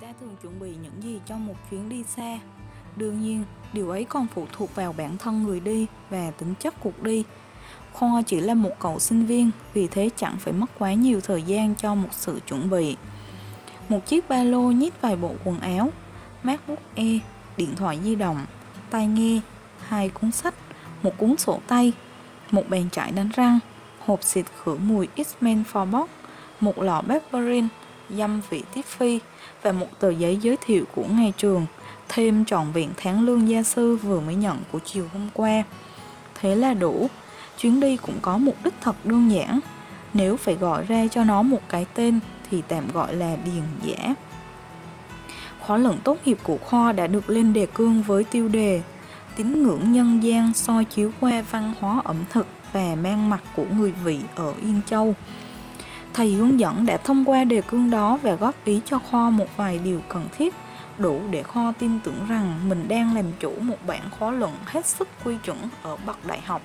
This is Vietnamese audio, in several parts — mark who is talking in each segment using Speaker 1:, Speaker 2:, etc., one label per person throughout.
Speaker 1: ta thường chuẩn bị những gì cho một chuyến đi xa. Đương nhiên điều ấy còn phụ thuộc vào bản thân người đi và tính chất cuộc đi. Khoa chỉ là một cậu sinh viên vì thế chẳng phải mất quá nhiều thời gian cho một sự chuẩn bị. Một chiếc ba lô nhét vài bộ quần áo macbook air điện thoại di động tai nghe hai cuốn sách một cuốn sổ tay một bàn chải đánh răng hộp xịt khử mùi X-Men for Box, một lọ Barbarin, dâm vị tiếp phi và một tờ giấy giới thiệu của ngày trường, thêm trọn vẹn tháng lương gia sư vừa mới nhận của chiều hôm qua. Thế là đủ, chuyến đi cũng có mục đích thật đơn giản. Nếu phải gọi ra cho nó một cái tên thì tạm gọi là điền giả. Khóa luận tốt nghiệp của khoa đã được lên đề cương với tiêu đề tín ngưỡng nhân gian soi chiếu qua văn hóa ẩm thực và mang mặt của người vị ở Yên Châu. Thầy hướng dẫn đã thông qua đề cương đó và góp ý cho Kho một vài điều cần thiết, đủ để Kho tin tưởng rằng mình đang làm chủ một bản khóa luận hết sức quy chuẩn ở bậc đại học.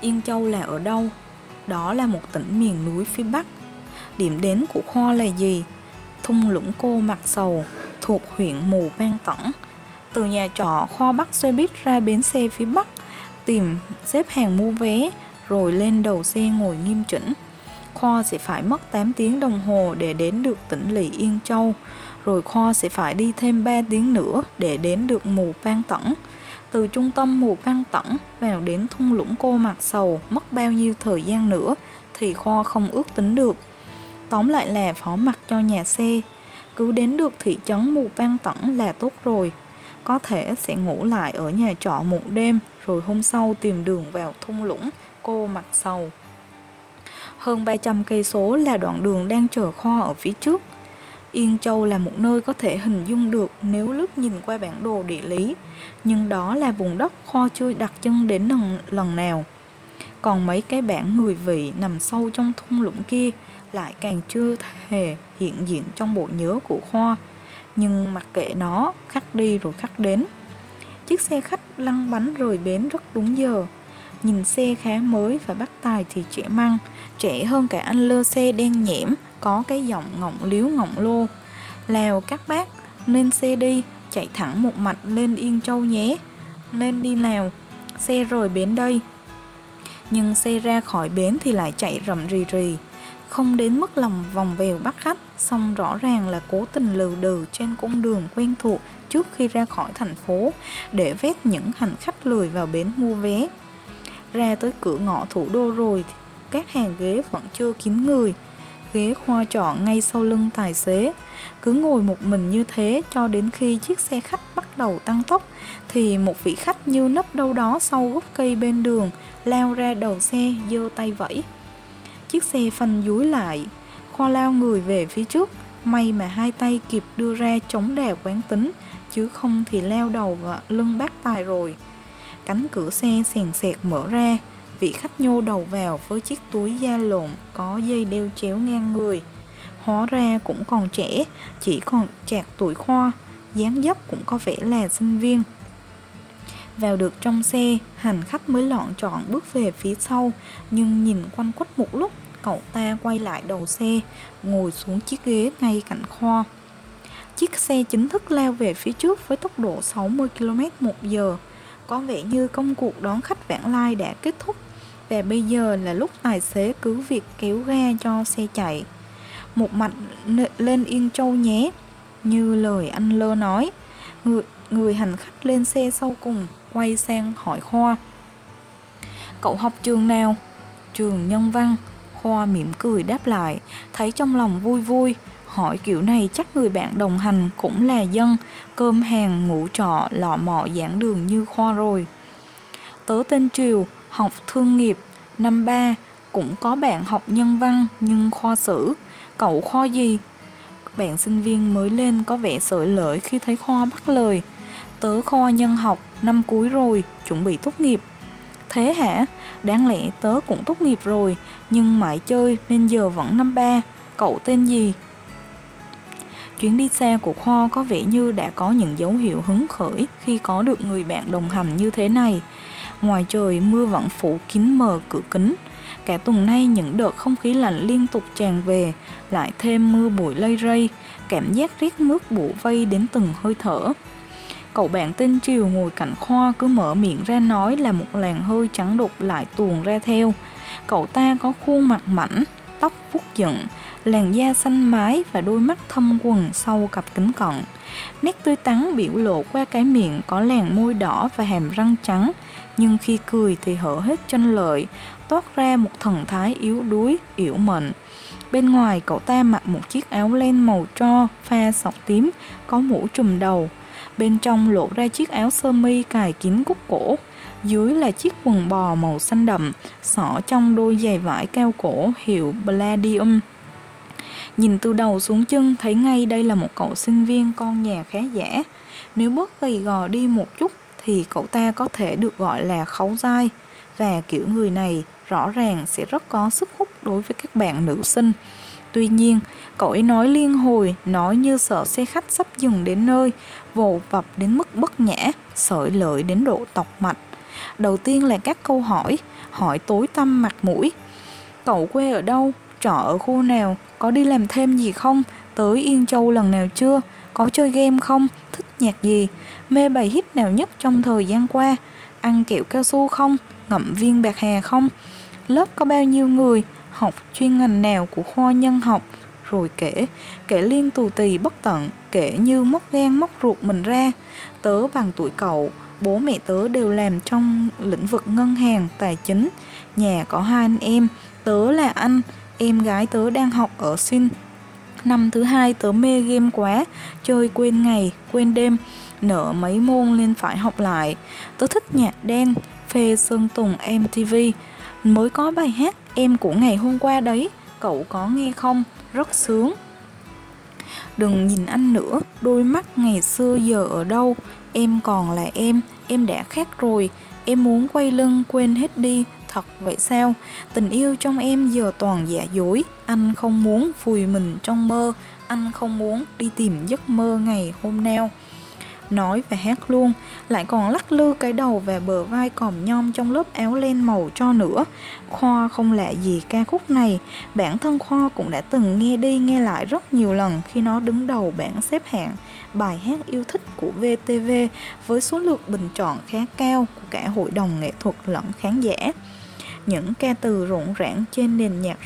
Speaker 1: Yên Châu là ở đâu? Đó là một tỉnh miền núi phía Bắc. Điểm đến của Kho là gì? Thung lũng cô Mặt Sầu, thuộc huyện Mù Vang Tẩn. Từ nhà trọ Kho bắt xe buýt ra bến xe phía Bắc, tìm xếp hàng mua vé, rồi lên đầu xe ngồi nghiêm chỉnh. Khoa sẽ phải mất 8 tiếng đồng hồ để đến được tỉnh lỵ Yên Châu, rồi Khoa sẽ phải đi thêm 3 tiếng nữa để đến được mù Ban Tẩn. Từ trung tâm mù Ban Tẩn vào đến thung lũng cô Mặt Sầu mất bao nhiêu thời gian nữa thì Khoa không ước tính được. Tóm lại là phó mặt cho nhà xe, cứ đến được thị trấn mù Ban Tẩn là tốt rồi. Có thể sẽ ngủ lại ở nhà trọ một đêm rồi hôm sau tìm đường vào thung lũng cô mặt sầu. Hơn 300 cây số là đoạn đường đang chờ kho ở phía trước. Yên Châu là một nơi có thể hình dung được nếu lướt nhìn qua bản đồ địa lý, nhưng đó là vùng đất kho chưa đặt chân đến lần, lần nào. Còn mấy cái bản người vị nằm sâu trong thung lũng kia lại càng chưa hề hiện diện trong bộ nhớ của Khoa. Nhưng mặc kệ nó, khắc đi rồi khắc đến. Chiếc xe khách lăn bánh rời bến rất đúng giờ. Nhìn xe khá mới và bắt tài thì trẻ măng, trẻ hơn cả anh lơ xe đen nhẽm, có cái giọng ngọng liếu ngọng lô. Lào các bác, lên xe đi, chạy thẳng một mạch lên Yên Châu nhé. Lên đi lèo xe rồi bến đây. Nhưng xe ra khỏi bến thì lại chạy rậm rì rì, không đến mức lòng vòng vèo bắt khách, song rõ ràng là cố tình lừ đừ trên cung đường quen thuộc trước khi ra khỏi thành phố để vét những hành khách lười vào bến mua vé. Ra tới cửa ngõ thủ đô rồi, các hàng ghế vẫn chưa kín người. Ghế khoa chọn ngay sau lưng tài xế. Cứ ngồi một mình như thế cho đến khi chiếc xe khách bắt đầu tăng tốc thì một vị khách như nấp đâu đó sau gốc cây bên đường lao ra đầu xe giơ tay vẫy. Chiếc xe phanh dúi lại, khoa lao người về phía trước, may mà hai tay kịp đưa ra chống đè quán tính, chứ không thì leo đầu và lưng bác tài rồi. Cánh cửa xe sèn sẹt mở ra, vị khách nhô đầu vào với chiếc túi da lộn có dây đeo chéo ngang người. Hóa ra cũng còn trẻ, chỉ còn chạc tuổi khoa, dáng dấp cũng có vẻ là sinh viên. Vào được trong xe, hành khách mới lọn chọn bước về phía sau, nhưng nhìn quanh quất một lúc, cậu ta quay lại đầu xe, ngồi xuống chiếc ghế ngay cạnh khoa. Chiếc xe chính thức lao về phía trước với tốc độ 60 km một giờ. Có vẻ như công cuộc đón khách vãng lai đã kết thúc và bây giờ là lúc tài xế cứ việc kéo ga cho xe chạy. Một mạch lên Yên Châu nhé, như lời anh Lơ nói. Người, người hành khách lên xe sau cùng quay sang hỏi Khoa. Cậu học trường nào? Trường Nhân Văn. Khoa mỉm cười đáp lại, thấy trong lòng vui vui, hỏi kiểu này chắc người bạn đồng hành cũng là dân, cơm hàng ngủ trọ lọ mọ giảng đường như Khoa rồi. Tớ tên Triều, học thương nghiệp, năm ba, cũng có bạn học nhân văn nhưng khoa sử. Cậu khoa gì? Bạn sinh viên mới lên có vẻ sợi lợi khi thấy Khoa bắt lời. Tớ khoa nhân học, năm cuối rồi, chuẩn bị tốt nghiệp. Thế hả? Đáng lẽ tớ cũng tốt nghiệp rồi, nhưng mãi chơi nên giờ vẫn năm ba. Cậu tên gì? Chuyến đi xa của kho có vẻ như đã có những dấu hiệu hứng khởi khi có được người bạn đồng hành như thế này ngoài trời mưa vẫn phủ kín mờ cửa kính. Cả tuần nay những đợt không khí lạnh liên tục tràn về, lại thêm mưa bụi lây rây, cảm giác rét mướt bủa vây đến từng hơi thở. Cậu bạn tên Triều ngồi cạnh Khoa cứ mở miệng ra nói là một làn hơi trắng đục lại tuồn ra theo. Cậu ta có khuôn mặt mảnh, tóc vuốt dựng, làn da xanh mái và đôi mắt thâm quần sau cặp kính cận. Nét tươi tắn biểu lộ qua cái miệng có làn môi đỏ và hàm răng trắng, nhưng khi cười thì hở hết chân lợi, toát ra một thần thái yếu đuối, yếu mệnh. Bên ngoài cậu ta mặc một chiếc áo len màu tro pha sọc tím, có mũ trùm đầu. Bên trong lộ ra chiếc áo sơ mi cài kín cúc cổ. Dưới là chiếc quần bò màu xanh đậm, xỏ trong đôi giày vải cao cổ hiệu Palladium. Nhìn từ đầu xuống chân thấy ngay đây là một cậu sinh viên con nhà khá giả. Nếu bớt gầy gò đi một chút thì cậu ta có thể được gọi là khấu dai. Và kiểu người này rõ ràng sẽ rất có sức hút đối với các bạn nữ sinh. Tuy nhiên, cậu ấy nói liên hồi, nói như sợ xe khách sắp dừng đến nơi, vồ vập đến mức bất nhã, sợi lợi đến độ tọc mạch. Đầu tiên là các câu hỏi, hỏi tối tâm mặt mũi. Cậu quê ở đâu? Trọ ở khu nào? Có đi làm thêm gì không? Tới Yên Châu lần nào chưa? Có chơi game không? Thích nhạc gì? Mê bài hit nào nhất trong thời gian qua? Ăn kẹo cao su không? Ngậm viên bạc hà không? Lớp có bao nhiêu người? Học chuyên ngành nào của khoa nhân học? Rồi kể, kể liên tù tì bất tận, kể như móc gan móc ruột mình ra. Tớ bằng tuổi cậu, bố mẹ tớ đều làm trong lĩnh vực ngân hàng, tài chính. Nhà có hai anh em, tớ là anh, em gái tớ đang học ở Sinh. Năm thứ hai tớ mê game quá, chơi quên ngày, quên đêm, nợ mấy môn nên phải học lại. Tớ thích nhạc đen, phê Sơn Tùng MTV. Mới có bài hát em của ngày hôm qua đấy, cậu có nghe không? Rất sướng. Đừng nhìn anh nữa, đôi mắt ngày xưa giờ ở đâu, em còn là em, em đã khác rồi, em muốn quay lưng quên hết đi, thật vậy sao? Tình yêu trong em giờ toàn giả dối, anh không muốn vùi mình trong mơ, anh không muốn đi tìm giấc mơ ngày hôm nào. Nói và hát luôn, lại còn lắc lư cái đầu và bờ vai còm nhom trong lớp áo len màu cho nữa. Khoa không lạ gì ca khúc này, bản thân Khoa cũng đã từng nghe đi nghe lại rất nhiều lần khi nó đứng đầu bảng xếp hạng bài hát yêu thích của VTV với số lượng bình chọn khá cao của cả hội đồng nghệ thuật lẫn khán giả những ca từ rộn rãng trên nền nhạc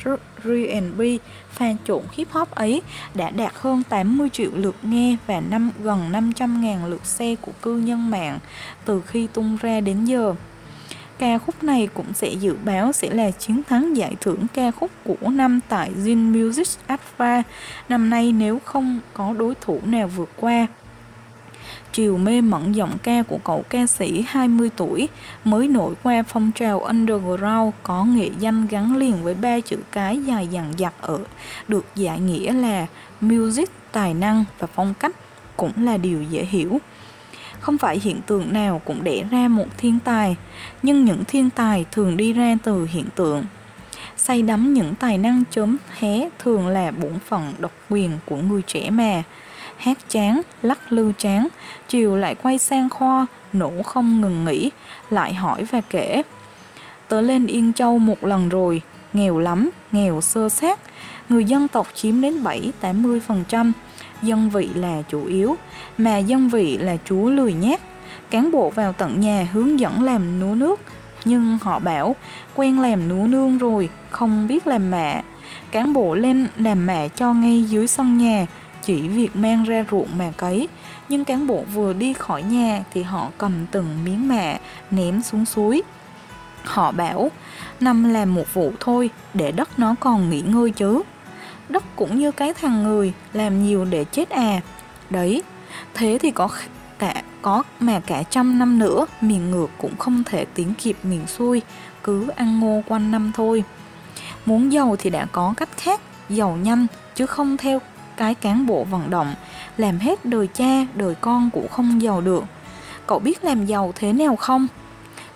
Speaker 1: R&B pha trộn hip hop ấy đã đạt hơn 80 triệu lượt nghe và năm, gần 500 ngàn lượt xe của cư nhân mạng từ khi tung ra đến giờ. Ca khúc này cũng sẽ dự báo sẽ là chiến thắng giải thưởng ca khúc của năm tại Zin Music Alpha năm nay nếu không có đối thủ nào vượt qua. Triều mê mẩn giọng ca của cậu ca sĩ 20 tuổi mới nổi qua phong trào underground có nghệ danh gắn liền với ba chữ cái dài dằng dặc ở được giải nghĩa là music, tài năng và phong cách cũng là điều dễ hiểu. Không phải hiện tượng nào cũng đẻ ra một thiên tài, nhưng những thiên tài thường đi ra từ hiện tượng. Say đắm những tài năng chớm hé thường là bổn phận độc quyền của người trẻ mà hát chán, lắc lư chán, chiều lại quay sang khoa, nổ không ngừng nghỉ, lại hỏi và kể. Tớ lên Yên Châu một lần rồi, nghèo lắm, nghèo sơ sát, người dân tộc chiếm đến 7-80%, dân vị là chủ yếu, mà dân vị là chú lười nhát. Cán bộ vào tận nhà hướng dẫn làm núa nước, nhưng họ bảo quen làm núa nương rồi, không biết làm mẹ. Cán bộ lên làm mẹ cho ngay dưới sân nhà, chỉ việc mang ra ruộng mà cấy. Nhưng cán bộ vừa đi khỏi nhà thì họ cầm từng miếng mạ ném xuống suối. Họ bảo, năm làm một vụ thôi, để đất nó còn nghỉ ngơi chứ. Đất cũng như cái thằng người, làm nhiều để chết à. Đấy, thế thì có cả, có mà cả trăm năm nữa, miền ngược cũng không thể tiến kịp miền xuôi, cứ ăn ngô quanh năm thôi. Muốn giàu thì đã có cách khác, giàu nhanh, chứ không theo cái cán bộ vận động làm hết đời cha đời con cũng không giàu được. Cậu biết làm giàu thế nào không?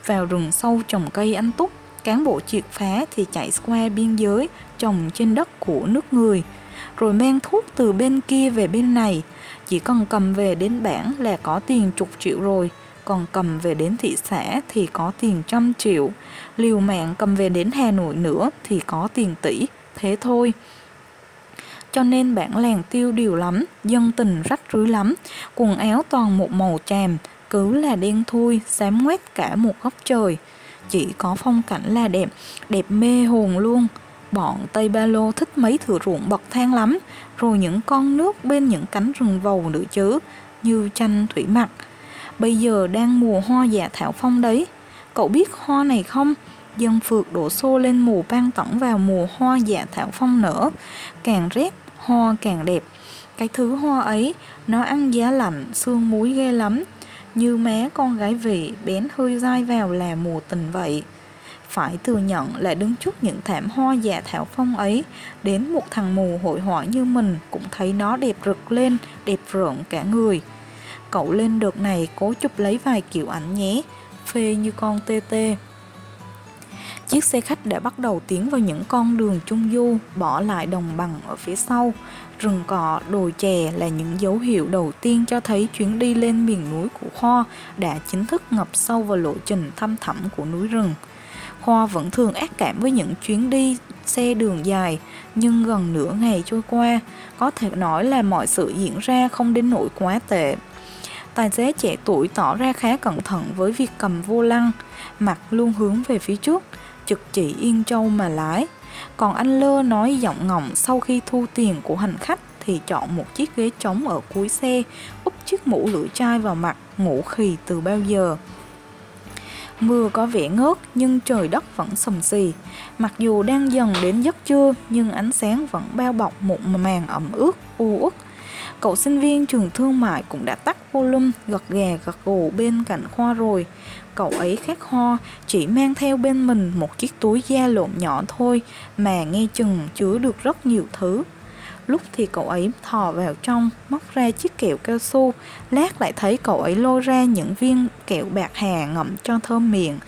Speaker 1: Vào rừng sâu trồng cây anh túc cán bộ triệt phá thì chạy qua biên giới trồng trên đất của nước người. Rồi mang thuốc từ bên kia về bên này. Chỉ cần cầm về đến bản là có tiền chục triệu rồi. Còn cầm về đến thị xã thì có tiền trăm triệu, liều mạng cầm về đến Hà Nội nữa thì có tiền tỷ, thế thôi. Cho nên bản làng tiêu điều lắm, dân tình rách rưới lắm, quần áo toàn một màu chàm cứ là đen thui, xám ngoét cả một góc trời. Chỉ có phong cảnh là đẹp, đẹp mê hồn luôn. Bọn Tây Ba Lô thích mấy thửa ruộng bậc thang lắm, rồi những con nước bên những cánh rừng vầu nữa chứ, như chanh thủy mặc. Bây giờ đang mùa hoa dạ thảo phong đấy. Cậu biết hoa này không? Dân phượt đổ xô lên mùa ban tẩn vào mùa hoa dạ thảo phong nở. Càng rét, hoa càng đẹp. Cái thứ hoa ấy, nó ăn giá lạnh, xương muối ghê lắm. Như má con gái vị bén hơi dai vào là mùa tình vậy. Phải thừa nhận là đứng trước những thảm hoa dạ thảo phong ấy, đến một thằng mù hội họa như mình cũng thấy nó đẹp rực lên, đẹp rợn cả người. Cậu lên đợt này cố chụp lấy vài kiểu ảnh nhé, phê như con tê tê. Chiếc xe khách đã bắt đầu tiến vào những con đường trung du, bỏ lại đồng bằng ở phía sau. Rừng cỏ, đồi chè là những dấu hiệu đầu tiên cho thấy chuyến đi lên miền núi của kho đã chính thức ngập sâu vào lộ trình thăm thẳm của núi rừng. Khoa vẫn thường ác cảm với những chuyến đi xe đường dài, nhưng gần nửa ngày trôi qua, có thể nói là mọi sự diễn ra không đến nỗi quá tệ. Tài xế trẻ tuổi tỏ ra khá cẩn thận với việc cầm vô lăng, mặt luôn hướng về phía trước, trực chỉ Yên Châu mà lái. Còn anh Lơ nói giọng ngọng sau khi thu tiền của hành khách thì chọn một chiếc ghế trống ở cuối xe, úp chiếc mũ lưỡi chai vào mặt, ngủ khì từ bao giờ. Mưa có vẻ ngớt nhưng trời đất vẫn sầm xì. Mặc dù đang dần đến giấc trưa nhưng ánh sáng vẫn bao bọc một màn ẩm ướt, u uất. Cậu sinh viên trường thương mại cũng đã tắt volume gật gà gật gù bên cạnh khoa rồi. Cậu ấy khát ho, chỉ mang theo bên mình một chiếc túi da lộn nhỏ thôi mà nghe chừng chứa được rất nhiều thứ. Lúc thì cậu ấy thò vào trong, móc ra chiếc kẹo cao su, lát lại thấy cậu ấy lôi ra những viên kẹo bạc hà ngậm cho thơm miệng,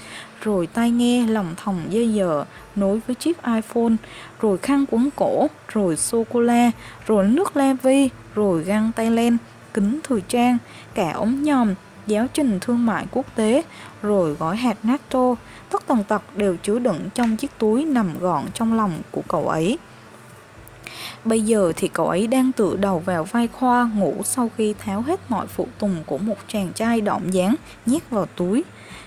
Speaker 1: rồi tai nghe lòng thòng dây dờ nối với chiếc iPhone, rồi khăn quấn cổ, rồi sô-cô-la, rồi nước la vi, rồi găng tay len, kính thời trang, cả ống nhòm, giáo trình thương mại quốc tế, rồi gói hạt natto, tất tần tật đều chứa đựng trong chiếc túi nằm gọn trong lòng của cậu ấy. Bây giờ thì cậu ấy đang tựa đầu vào vai Khoa ngủ sau khi tháo hết mọi phụ tùng của một chàng trai động dáng nhét vào túi.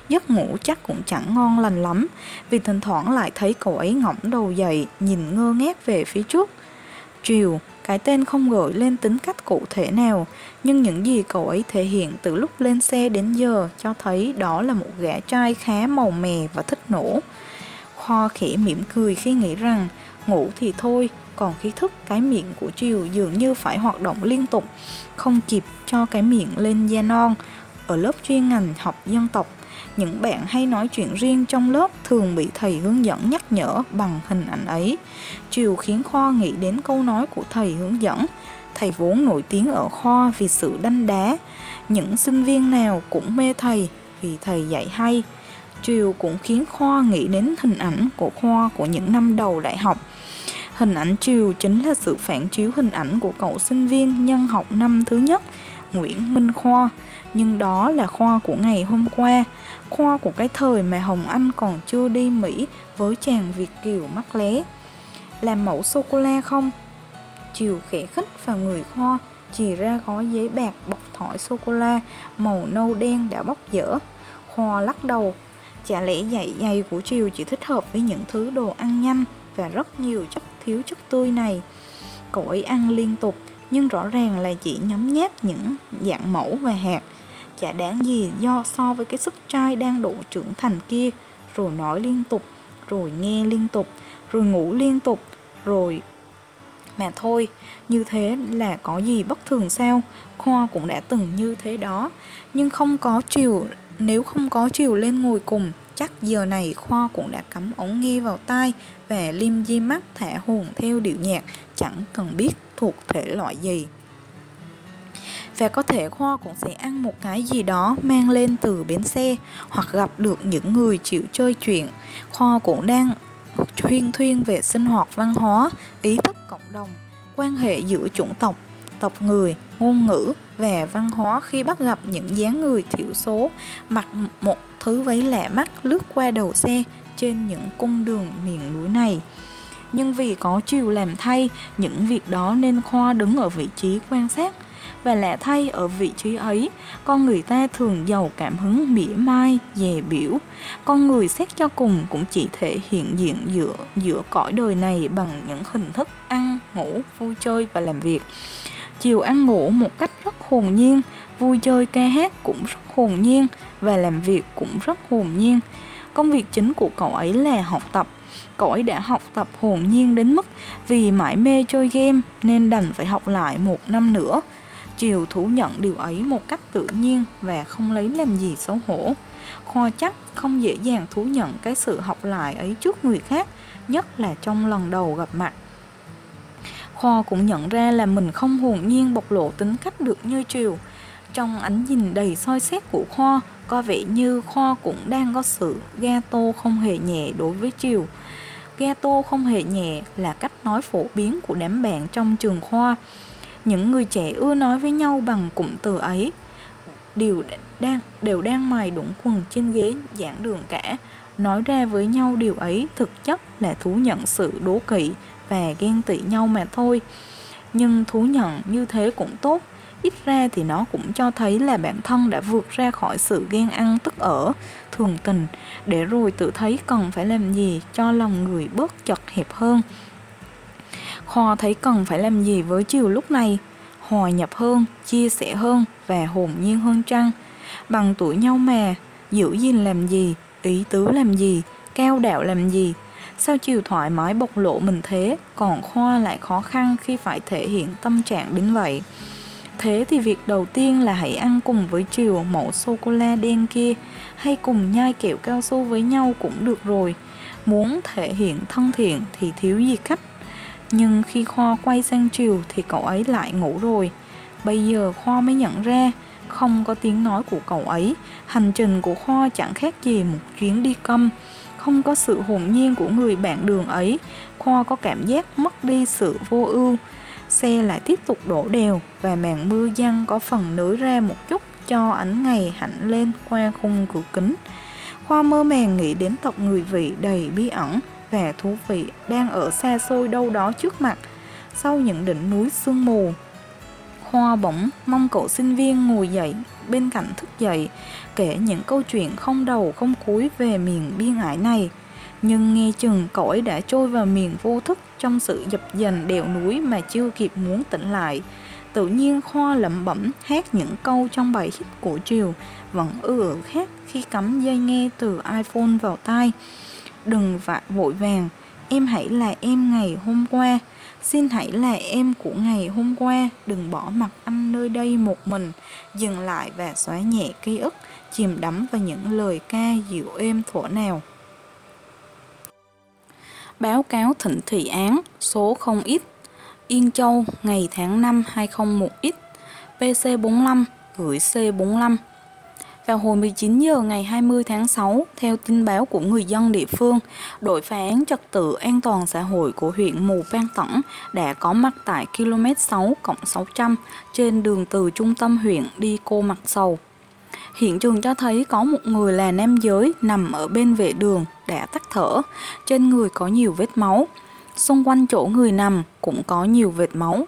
Speaker 1: Giấc ngủ chắc cũng chẳng ngon lành lắm vì thỉnh thoảng lại thấy cậu ấy ngỏng đầu dậy nhìn ngơ ngác về phía trước. Chiều, cái tên không gợi lên tính cách cụ thể nào, nhưng những gì cậu ấy thể hiện từ lúc lên xe đến giờ cho thấy đó là một gã trai khá màu mè và thích nổ. Kho khẽ mỉm cười khi nghĩ rằng ngủ thì thôi, còn khi thức cái miệng của Triều dường như phải hoạt động liên tục, không kịp cho cái miệng lên da non. Ở lớp chuyên ngành học dân tộc, những bạn hay nói chuyện riêng trong lớp thường bị thầy hướng dẫn nhắc nhở bằng hình ảnh ấy. Triều khiến Khoa nghĩ đến câu nói của thầy hướng dẫn. Thầy vốn nổi tiếng ở kho vì sự đanh đá. Những sinh viên nào cũng mê thầy vì thầy dạy hay. Triều cũng khiến Khoa nghĩ đến hình ảnh của Khoa của những năm đầu đại học Hình ảnh Triều chính là sự phản chiếu hình ảnh của cậu sinh viên nhân học năm thứ nhất, Nguyễn Minh Khoa. Nhưng đó là khoa của ngày hôm qua, khoa của cái thời mà Hồng Anh còn chưa đi Mỹ với chàng Việt Kiều mắc lé. Làm mẫu sô-cô-la không? Chiều khẽ khích vào người Khoa, chỉ ra gói giấy bạc bọc thỏi sô-cô-la màu nâu đen đã bóc dở. Khoa lắc đầu, chả lẽ dạy dày của Chiều chỉ thích hợp với những thứ đồ ăn nhanh và rất nhiều chất thiếu chất tươi này. Cậu ấy ăn liên tục nhưng rõ ràng là chỉ nhấm nháp những dạng mẫu và hạt. Chả đáng gì do so với cái sức trai đang độ trưởng thành kia, rồi nói liên tục, rồi nghe liên tục, rồi ngủ liên tục, rồi mà thôi, như thế là có gì bất thường sao? Khoa cũng đã từng như thế đó, nhưng không có chiều, nếu không có chiều lên ngồi cùng Chắc giờ này Khoa cũng đã cắm ống nghe vào tai và lim di mắt thả hồn theo điệu nhạc chẳng cần biết thuộc thể loại gì. Và có thể Khoa cũng sẽ ăn một cái gì đó mang lên từ bến xe hoặc gặp được những người chịu chơi chuyện. Khoa cũng đang thuyên thuyên về sinh hoạt văn hóa, ý thức cộng đồng, quan hệ giữa chủng tộc, tộc người ngôn ngữ và văn hóa khi bắt gặp những dáng người thiểu số mặc một thứ váy lạ mắt lướt qua đầu xe trên những cung đường miền núi này. Nhưng vì có chiều làm thay những việc đó nên Khoa đứng ở vị trí quan sát và lạ thay ở vị trí ấy, con người ta thường giàu cảm hứng mỉa mai, dè biểu. Con người xét cho cùng cũng chỉ thể hiện diện giữa giữa cõi đời này bằng những hình thức ăn, ngủ, vui chơi và làm việc. Chiều ăn ngủ một cách rất hồn nhiên, vui chơi ca hát cũng rất hồn nhiên và làm việc cũng rất hồn nhiên. Công việc chính của cậu ấy là học tập. Cậu ấy đã học tập hồn nhiên đến mức vì mãi mê chơi game nên đành phải học lại một năm nữa. Triều thú nhận điều ấy một cách tự nhiên và không lấy làm gì xấu hổ. Khoa chắc không dễ dàng thú nhận cái sự học lại ấy trước người khác, nhất là trong lần đầu gặp mặt. Khoa cũng nhận ra là mình không hồn nhiên bộc lộ tính cách được như Triều. Trong ánh nhìn đầy soi xét của Khoa, có vẻ như Khoa cũng đang có sự gato không hề nhẹ đối với Triều. Gato không hề nhẹ là cách nói phổ biến của đám bạn trong trường Khoa. Những người trẻ ưa nói với nhau bằng cụm từ ấy. Đều đang đều đang mài đũng quần trên ghế giảng đường cả. Nói ra với nhau điều ấy thực chất là thú nhận sự đố kỵ và ghen tị nhau mà thôi. Nhưng thú nhận như thế cũng tốt. Ít ra thì nó cũng cho thấy là bản thân đã vượt ra khỏi sự ghen ăn tức ở, thường tình. Để rồi tự thấy cần phải làm gì cho lòng người bớt chật hẹp hơn. Hòa thấy cần phải làm gì với chiều lúc này. Hòa nhập hơn, chia sẻ hơn và hồn nhiên hơn trăng. Bằng tuổi nhau mà, giữ gìn làm gì, ý tứ làm gì, cao đạo làm gì? Sao chiều thoải mái bộc lộ mình thế Còn Khoa lại khó khăn khi phải thể hiện tâm trạng đến vậy? Thế thì việc đầu tiên là hãy ăn cùng với chiều mẫu sô-cô-la đen kia Hay cùng nhai kẹo cao su với nhau cũng được rồi. Muốn thể hiện thân thiện thì thiếu gì cách nhưng khi Khoa quay sang chiều thì cậu ấy lại ngủ rồi. Bây giờ Khoa mới nhận ra, không có tiếng nói của cậu ấy, hành trình của Khoa chẳng khác gì một chuyến đi câm. Không có sự hồn nhiên của người bạn đường ấy, Khoa có cảm giác mất đi sự vô ưu. Xe lại tiếp tục đổ đều và màn mưa giăng có phần nới ra một chút cho ánh ngày hạnh lên qua khung cửa kính. Khoa mơ màng nghĩ đến tộc người vị đầy bí ẩn vẻ thú vị đang ở xa xôi đâu đó trước mặt, sau những đỉnh núi sương mù. Hoa bỗng mong cậu sinh viên ngồi dậy, bên cạnh thức dậy, kể những câu chuyện không đầu không cuối về miền biên ải này. Nhưng nghe chừng cậu ấy đã trôi vào miền vô thức trong sự dập dềnh đèo núi mà chưa kịp muốn tỉnh lại. Tự nhiên Khoa lẩm bẩm hát những câu trong bài hit của Triều, vẫn ư ử khác khi cắm dây nghe từ iPhone vào tai đừng vội vội vàng. Em hãy là em ngày hôm qua. Xin hãy là em của ngày hôm qua. Đừng bỏ mặt anh nơi đây một mình. Dừng lại và xóa nhẹ ký ức, chìm đắm vào những lời ca dịu êm thuở nào. Báo cáo thịnh thị án, số 0 ít. Yên Châu, ngày tháng 5 2001 ít. PC45 gửi C45 vào hồi 19 giờ ngày 20 tháng 6, theo tin báo của người dân địa phương, đội phá án trật tự an toàn xã hội của huyện Mù Cang Tẩn đã có mặt tại km 6 cộng 600 trên đường từ trung tâm huyện đi cô Mặt Sầu. Hiện trường cho thấy có một người là nam giới nằm ở bên vệ đường đã tắt thở, trên người có nhiều vết máu. Xung quanh chỗ người nằm cũng có nhiều vệt máu.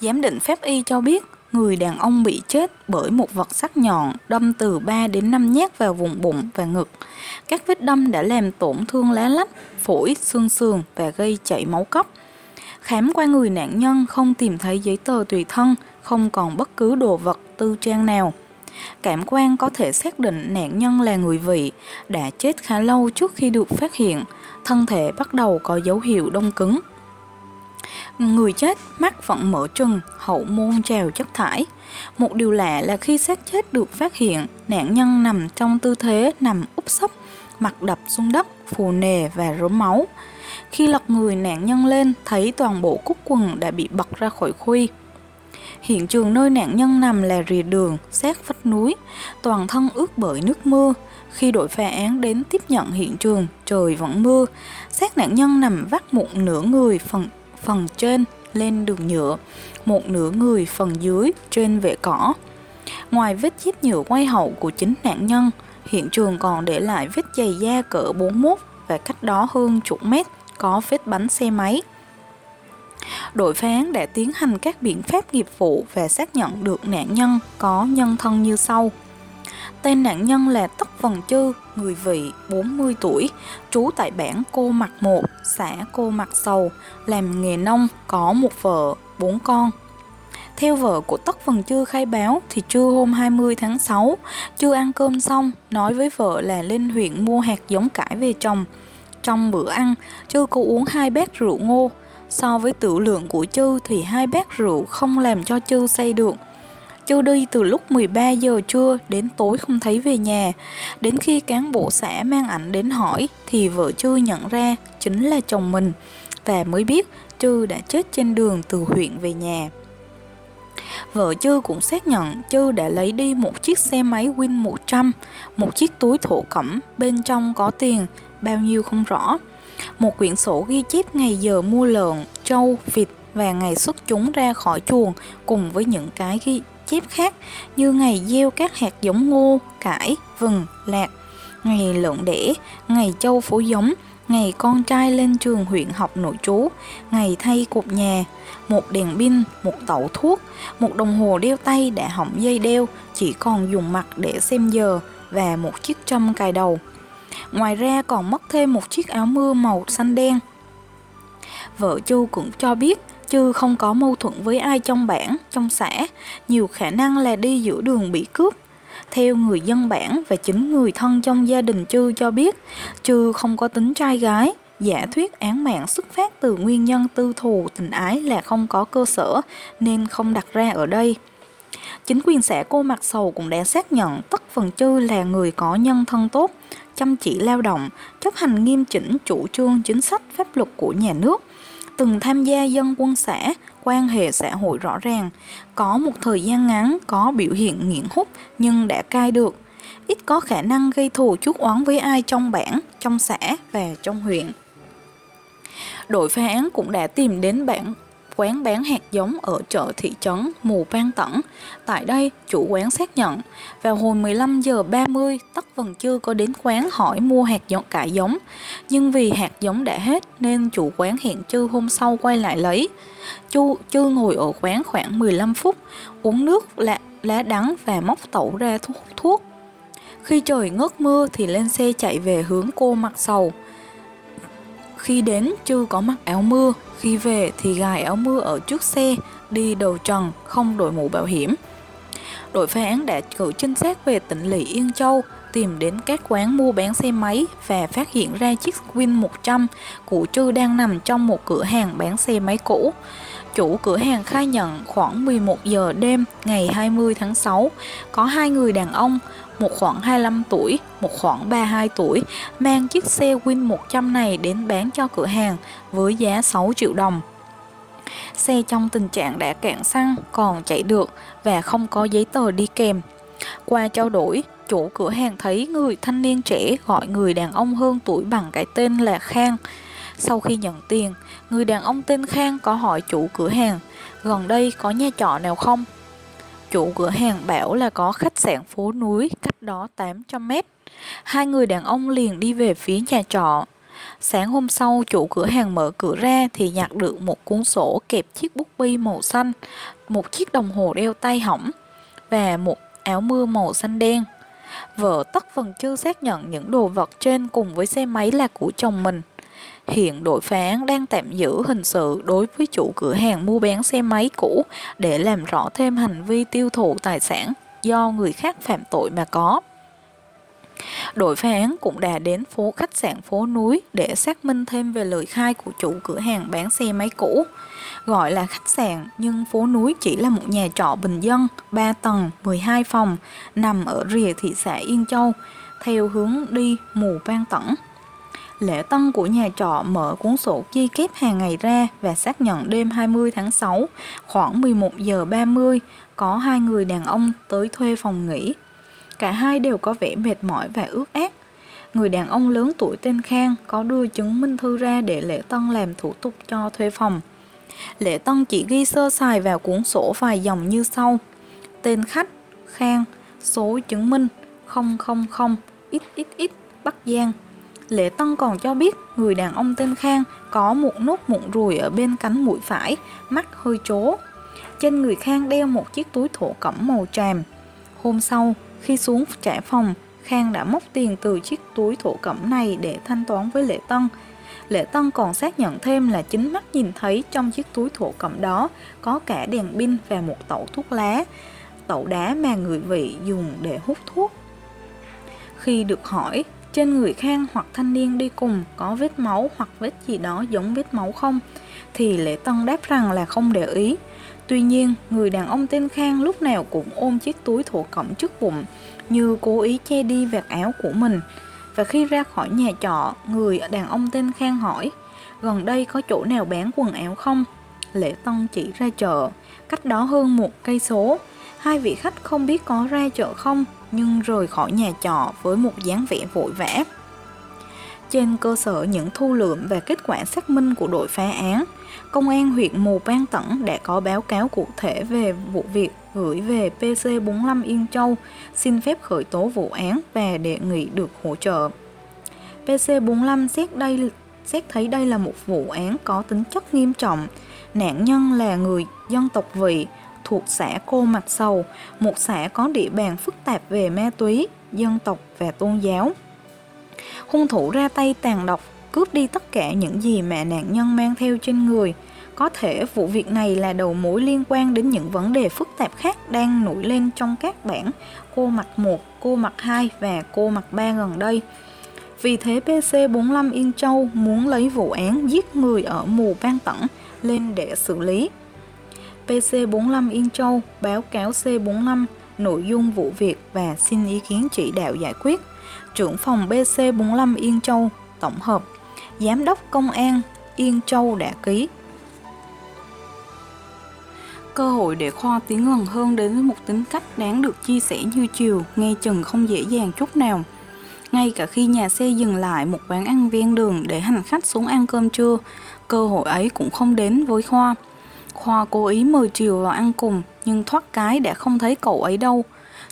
Speaker 1: Giám định pháp y cho biết người đàn ông bị chết bởi một vật sắc nhọn đâm từ 3 đến 5 nhát vào vùng bụng và ngực. Các vết đâm đã làm tổn thương lá lách, phổi, xương sườn và gây chảy máu cấp. Khám qua người nạn nhân không tìm thấy giấy tờ tùy thân, không còn bất cứ đồ vật tư trang nào. Cảm quan có thể xác định nạn nhân là người vị, đã chết khá lâu trước khi được phát hiện, thân thể bắt đầu có dấu hiệu đông cứng. Người chết mắt vẫn mở trừng, hậu môn trèo chất thải. Một điều lạ là khi xác chết được phát hiện, nạn nhân nằm trong tư thế nằm úp sấp, mặt đập xuống đất, phù nề và rớm máu. Khi lật người nạn nhân lên, thấy toàn bộ cúc quần đã bị bật ra khỏi khuy. Hiện trường nơi nạn nhân nằm là rìa đường, sát vách núi, toàn thân ướt bởi nước mưa. Khi đội phá án đến tiếp nhận hiện trường, trời vẫn mưa. Xác nạn nhân nằm vắt mụn nửa người phần phần trên lên đường nhựa, một nửa người phần dưới trên vệ cỏ. Ngoài vết chiếc nhựa quay hậu của chính nạn nhân, hiện trường còn để lại vết giày da cỡ 41 và cách đó hơn chục mét có vết bánh xe máy. Đội phán đã tiến hành các biện pháp nghiệp vụ và xác nhận được nạn nhân có nhân thân như sau. Tên nạn nhân là Tất Vần Chư, người vị 40 tuổi, trú tại bản Cô Mặt 1, xã Cô Mặt Sầu, làm nghề nông, có một vợ, bốn con. Theo vợ của Tất Vần Chư khai báo thì trưa hôm 20 tháng 6, chưa ăn cơm xong, nói với vợ là lên huyện mua hạt giống cải về trồng. Trong bữa ăn, Chư có uống hai bát rượu ngô. So với tử lượng của Chư thì hai bát rượu không làm cho Chư say được. Chư đi từ lúc 13 giờ trưa đến tối không thấy về nhà. Đến khi cán bộ xã mang ảnh đến hỏi thì vợ Chư nhận ra chính là chồng mình và mới biết Chư đã chết trên đường từ huyện về nhà. Vợ Chư cũng xác nhận Chư đã lấy đi một chiếc xe máy Win 100, một chiếc túi thổ cẩm, bên trong có tiền, bao nhiêu không rõ. Một quyển sổ ghi chép ngày giờ mua lợn, trâu, vịt và ngày xuất chúng ra khỏi chuồng cùng với những cái ghi chép khác như ngày gieo các hạt giống ngô, cải, vừng, lạc, ngày lợn đẻ, ngày châu phủ giống, ngày con trai lên trường huyện học nội trú, ngày thay cột nhà, một đèn pin, một tẩu thuốc, một đồng hồ đeo tay đã hỏng dây đeo, chỉ còn dùng mặt để xem giờ và một chiếc trâm cài đầu. Ngoài ra còn mất thêm một chiếc áo mưa màu xanh đen. Vợ Chu cũng cho biết chứ không có mâu thuẫn với ai trong bản, trong xã, nhiều khả năng là đi giữa đường bị cướp. Theo người dân bản và chính người thân trong gia đình Chư cho biết, Chư không có tính trai gái, giả thuyết án mạng xuất phát từ nguyên nhân tư thù tình ái là không có cơ sở nên không đặt ra ở đây. Chính quyền xã Cô mặc Sầu cũng đã xác nhận Tất Phần Chư là người có nhân thân tốt, chăm chỉ lao động, chấp hành nghiêm chỉnh chủ trương chính sách pháp luật của nhà nước, từng tham gia dân quân xã, quan hệ xã hội rõ ràng, có một thời gian ngắn có biểu hiện nghiện hút nhưng đã cai được, ít có khả năng gây thù chuốc oán với ai trong bản, trong xã và trong huyện. Đội phá án cũng đã tìm đến bản quán bán hạt giống ở chợ thị trấn Mù Ban Tẩn. Tại đây, chủ quán xác nhận, vào hồi 15 giờ 30, Tất Vân chưa có đến quán hỏi mua hạt giống cải giống. Nhưng vì hạt giống đã hết nên chủ quán hẹn Chư hôm sau quay lại lấy. Chu Chư ngồi ở quán khoảng 15 phút, uống nước lá, lá đắng và móc tẩu ra thuốc. thuốc. Khi trời ngớt mưa thì lên xe chạy về hướng cô mặt sầu. Khi đến Chư có mặc áo mưa, khi về thì gài áo mưa ở trước xe, đi đầu trần, không đội mũ bảo hiểm. Đội phá án đã cử trinh sát về tỉnh lỵ Yên Châu, tìm đến các quán mua bán xe máy và phát hiện ra chiếc Win 100 của Trư đang nằm trong một cửa hàng bán xe máy cũ. Chủ cửa hàng khai nhận khoảng 11 giờ đêm ngày 20 tháng 6, có hai người đàn ông, một khoảng 25 tuổi, một khoảng 32 tuổi, mang chiếc xe Win 100 này đến bán cho cửa hàng với giá 6 triệu đồng. Xe trong tình trạng đã cạn xăng, còn chạy được và không có giấy tờ đi kèm. Qua trao đổi, chủ cửa hàng thấy người thanh niên trẻ gọi người đàn ông hơn tuổi bằng cái tên là Khang. Sau khi nhận tiền, người đàn ông tên Khang có hỏi chủ cửa hàng, gần đây có nhà trọ nào không? Chủ cửa hàng bảo là có khách sạn phố núi cách đó 800 mét. Hai người đàn ông liền đi về phía nhà trọ. Sáng hôm sau, chủ cửa hàng mở cửa ra thì nhặt được một cuốn sổ kẹp chiếc bút bi màu xanh, một chiếc đồng hồ đeo tay hỏng và một áo mưa màu xanh đen. Vợ tất phần chưa xác nhận những đồ vật trên cùng với xe máy là của chồng mình. Hiện đội phá án đang tạm giữ hình sự đối với chủ cửa hàng mua bán xe máy cũ để làm rõ thêm hành vi tiêu thụ tài sản do người khác phạm tội mà có. Đội phá án cũng đã đến phố khách sạn phố núi để xác minh thêm về lời khai của chủ cửa hàng bán xe máy cũ. Gọi là khách sạn nhưng phố núi chỉ là một nhà trọ bình dân, 3 tầng, 12 phòng, nằm ở rìa thị xã Yên Châu, theo hướng đi mù văn tẩn. Lễ tân của nhà trọ mở cuốn sổ ghi kép hàng ngày ra và xác nhận đêm 20 tháng 6, khoảng 11 giờ 30, có hai người đàn ông tới thuê phòng nghỉ. Cả hai đều có vẻ mệt mỏi và ướt át. Người đàn ông lớn tuổi tên Khang có đưa chứng minh thư ra để lễ tân làm thủ tục cho thuê phòng. Lễ Tân chỉ ghi sơ sài vào cuốn sổ vài dòng như sau. Tên khách, Khang, số chứng minh 000 XXX Bắc Giang. Lệ Tân còn cho biết người đàn ông tên Khang có một nốt mụn ruồi ở bên cánh mũi phải, mắt hơi chố. Trên người Khang đeo một chiếc túi thổ cẩm màu tràm. Hôm sau, khi xuống trả phòng, Khang đã móc tiền từ chiếc túi thổ cẩm này để thanh toán với Lệ Tân. Lệ Tân còn xác nhận thêm là chính mắt nhìn thấy trong chiếc túi thổ cẩm đó có cả đèn pin và một tẩu thuốc lá, tẩu đá mà người vị dùng để hút thuốc. Khi được hỏi trên người Khang hoặc thanh niên đi cùng có vết máu hoặc vết gì đó giống vết máu không, thì lễ Tân đáp rằng là không để ý. Tuy nhiên, người đàn ông tên Khang lúc nào cũng ôm chiếc túi thổ cẩm trước bụng, như cố ý che đi vạt áo của mình. Và khi ra khỏi nhà trọ, người đàn ông tên Khang hỏi, gần đây có chỗ nào bán quần áo không? Lễ Tân chỉ ra chợ, cách đó hơn một cây số. Hai vị khách không biết có ra chợ không, nhưng rời khỏi nhà trọ với một dáng vẻ vội vã. Trên cơ sở những thu lượm và kết quả xác minh của đội phá án, Công an huyện Mù Ban Tẩn đã có báo cáo cụ thể về vụ việc gửi về PC45 Yên Châu xin phép khởi tố vụ án và đề nghị được hỗ trợ. PC45 xét đây xét thấy đây là một vụ án có tính chất nghiêm trọng. Nạn nhân là người dân tộc Vị thuộc xã Cô Mạch Sầu, một xã có địa bàn phức tạp về ma túy, dân tộc và tôn giáo. Hung thủ ra tay tàn độc, cướp đi tất cả những gì mà nạn nhân mang theo trên người. Có thể vụ việc này là đầu mối liên quan đến những vấn đề phức tạp khác đang nổi lên trong các bản cô mặt 1, cô mặt 2 và cô mặt 3 gần đây. Vì thế PC45 Yên Châu muốn lấy vụ án giết người ở mù ban tẩn lên để xử lý. PC45 Yên Châu báo cáo C45 nội dung vụ việc và xin ý kiến chỉ đạo giải quyết. Trưởng phòng PC 45 Yên Châu tổng hợp, Giám đốc Công an Yên Châu đã ký. Cơ hội để Khoa tiến gần hơn đến với một tính cách đáng được chia sẻ như chiều, nghe chừng không dễ dàng chút nào. Ngay cả khi nhà xe dừng lại một quán ăn ven đường để hành khách xuống ăn cơm trưa, cơ hội ấy cũng không đến với Khoa. Khoa cố ý mời Triều vào ăn cùng, nhưng thoát cái đã không thấy cậu ấy đâu.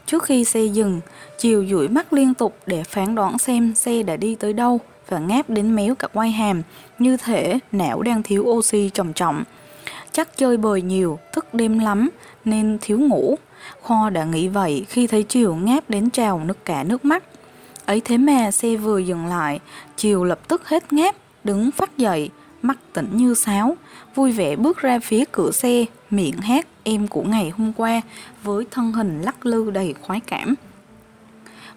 Speaker 1: Trước khi xe dừng, Triều dụi mắt liên tục để phán đoán xem xe đã đi tới đâu và ngáp đến méo cả quay hàm, như thể não đang thiếu oxy trầm trọng. Chắc chơi bời nhiều, thức đêm lắm, nên thiếu ngủ. Khoa đã nghĩ vậy khi thấy Triều ngáp đến trào nước cả nước mắt. Ấy thế mà xe vừa dừng lại, Triều lập tức hết ngáp, đứng phát dậy, mắt tỉnh như sáo, vui vẻ bước ra phía cửa xe, miệng hát em của ngày hôm qua với thân hình lắc lư đầy khoái cảm.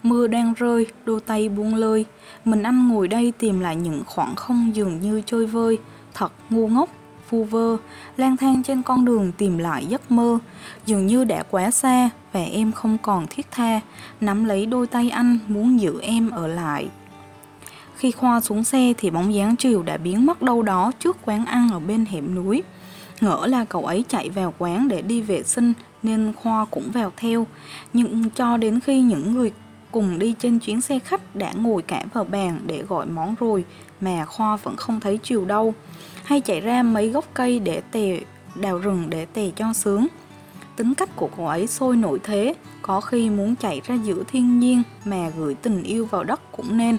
Speaker 1: Mưa đang rơi, đôi tay buông lơi, mình anh ngồi đây tìm lại những khoảng không dường như chơi vơi, thật ngu ngốc, vu vơ, lang thang trên con đường tìm lại giấc mơ, dường như đã quá xa và em không còn thiết tha, nắm lấy đôi tay anh muốn giữ em ở lại. Khi Khoa xuống xe thì bóng dáng Triều đã biến mất đâu đó trước quán ăn ở bên hẻm núi. Ngỡ là cậu ấy chạy vào quán để đi vệ sinh nên Khoa cũng vào theo. Nhưng cho đến khi những người cùng đi trên chuyến xe khách đã ngồi cả vào bàn để gọi món rồi mà Khoa vẫn không thấy Triều đâu. Hay chạy ra mấy gốc cây để tè đào rừng để tè cho sướng. Tính cách của cậu ấy sôi nổi thế, có khi muốn chạy ra giữa thiên nhiên mà gửi tình yêu vào đất cũng nên.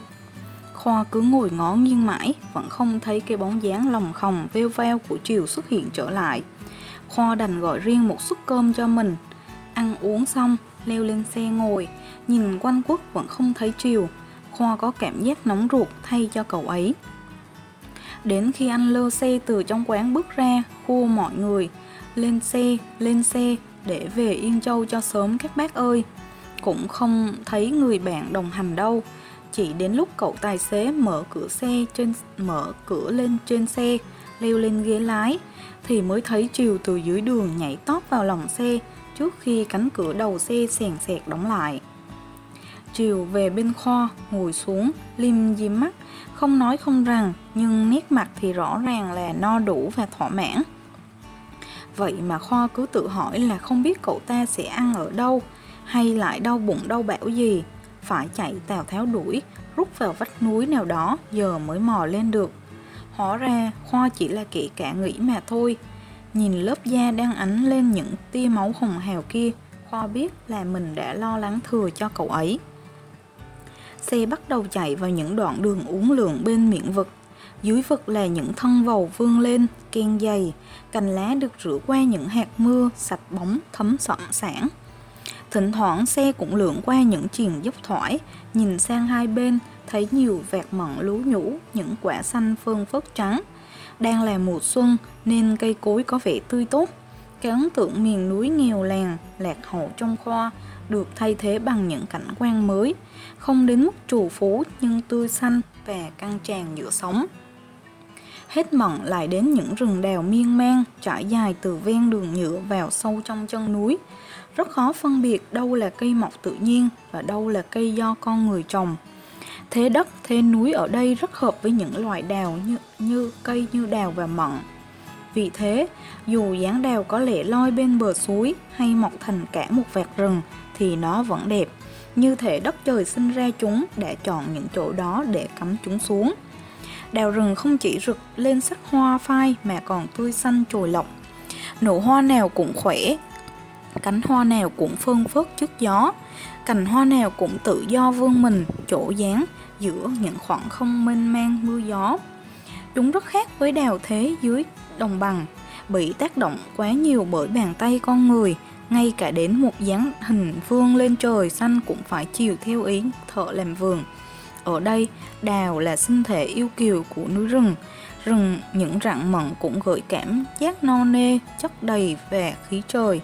Speaker 1: Khoa cứ ngồi ngó nghiêng mãi, vẫn không thấy cái bóng dáng lòng khòng veo veo của Triều xuất hiện trở lại. Khoa đành gọi riêng một suất cơm cho mình. Ăn uống xong, leo lên xe ngồi, nhìn quanh quất vẫn không thấy Triều. Khoa có cảm giác nóng ruột thay cho cậu ấy. Đến khi anh lơ xe từ trong quán bước ra, khu mọi người, lên xe, lên xe, để về Yên Châu cho sớm các bác ơi. Cũng không thấy người bạn đồng hành đâu, chỉ đến lúc cậu tài xế mở cửa xe trên mở cửa lên trên xe, leo lên ghế lái thì mới thấy Triều từ dưới đường nhảy tót vào lòng xe trước khi cánh cửa đầu xe xèn xẹt đóng lại. Triều về bên kho, ngồi xuống, lim diêm mắt, không nói không rằng, nhưng nét mặt thì rõ ràng là no đủ và thỏa mãn. Vậy mà Kho cứ tự hỏi là không biết cậu ta sẽ ăn ở đâu, hay lại đau bụng đau bão gì phải chạy tào tháo đuổi, rút vào vách núi nào đó giờ mới mò lên được. Hóa ra Khoa chỉ là kẻ cả nghĩ mà thôi. Nhìn lớp da đang ánh lên những tia máu hồng hào kia, Khoa biết là mình đã lo lắng thừa cho cậu ấy. Xe bắt đầu chạy vào những đoạn đường uốn lượn bên miệng vực. Dưới vực là những thân vầu vươn lên, ken dày, cành lá được rửa qua những hạt mưa, sạch bóng, thấm sọn sản. Thỉnh thoảng xe cũng lượn qua những triền dốc thoải, nhìn sang hai bên, thấy nhiều vạt mận lú nhũ, những quả xanh phơn phớt trắng. Đang là mùa xuân nên cây cối có vẻ tươi tốt. Cái ấn tượng miền núi nghèo làng, lạc hậu trong khoa được thay thế bằng những cảnh quan mới, không đến mức trù phú nhưng tươi xanh và căng tràn nhựa sống. Hết mận lại đến những rừng đào miên man trải dài từ ven đường nhựa vào sâu trong chân núi. Rất khó phân biệt đâu là cây mọc tự nhiên và đâu là cây do con người trồng. Thế đất, thế núi ở đây rất hợp với những loài đào như, như cây như đào và mận. Vì thế, dù dáng đào có lẽ loi bên bờ suối hay mọc thành cả một vạt rừng thì nó vẫn đẹp. Như thể đất trời sinh ra chúng đã chọn những chỗ đó để cắm chúng xuống. Đào rừng không chỉ rực lên sắc hoa phai mà còn tươi xanh trồi lọc. Nụ hoa nào cũng khỏe, cánh hoa nào cũng phơn phớt trước gió, cành hoa nào cũng tự do vươn mình, chỗ dáng giữa những khoảng không mênh mang mưa gió. Chúng rất khác với đào thế dưới đồng bằng, bị tác động quá nhiều bởi bàn tay con người, ngay cả đến một dáng hình vương lên trời xanh cũng phải chiều theo ý thợ làm vườn. Ở đây, đào là sinh thể yêu kiều của núi rừng. Rừng những rặng mận cũng gợi cảm giác no nê, chất đầy và khí trời.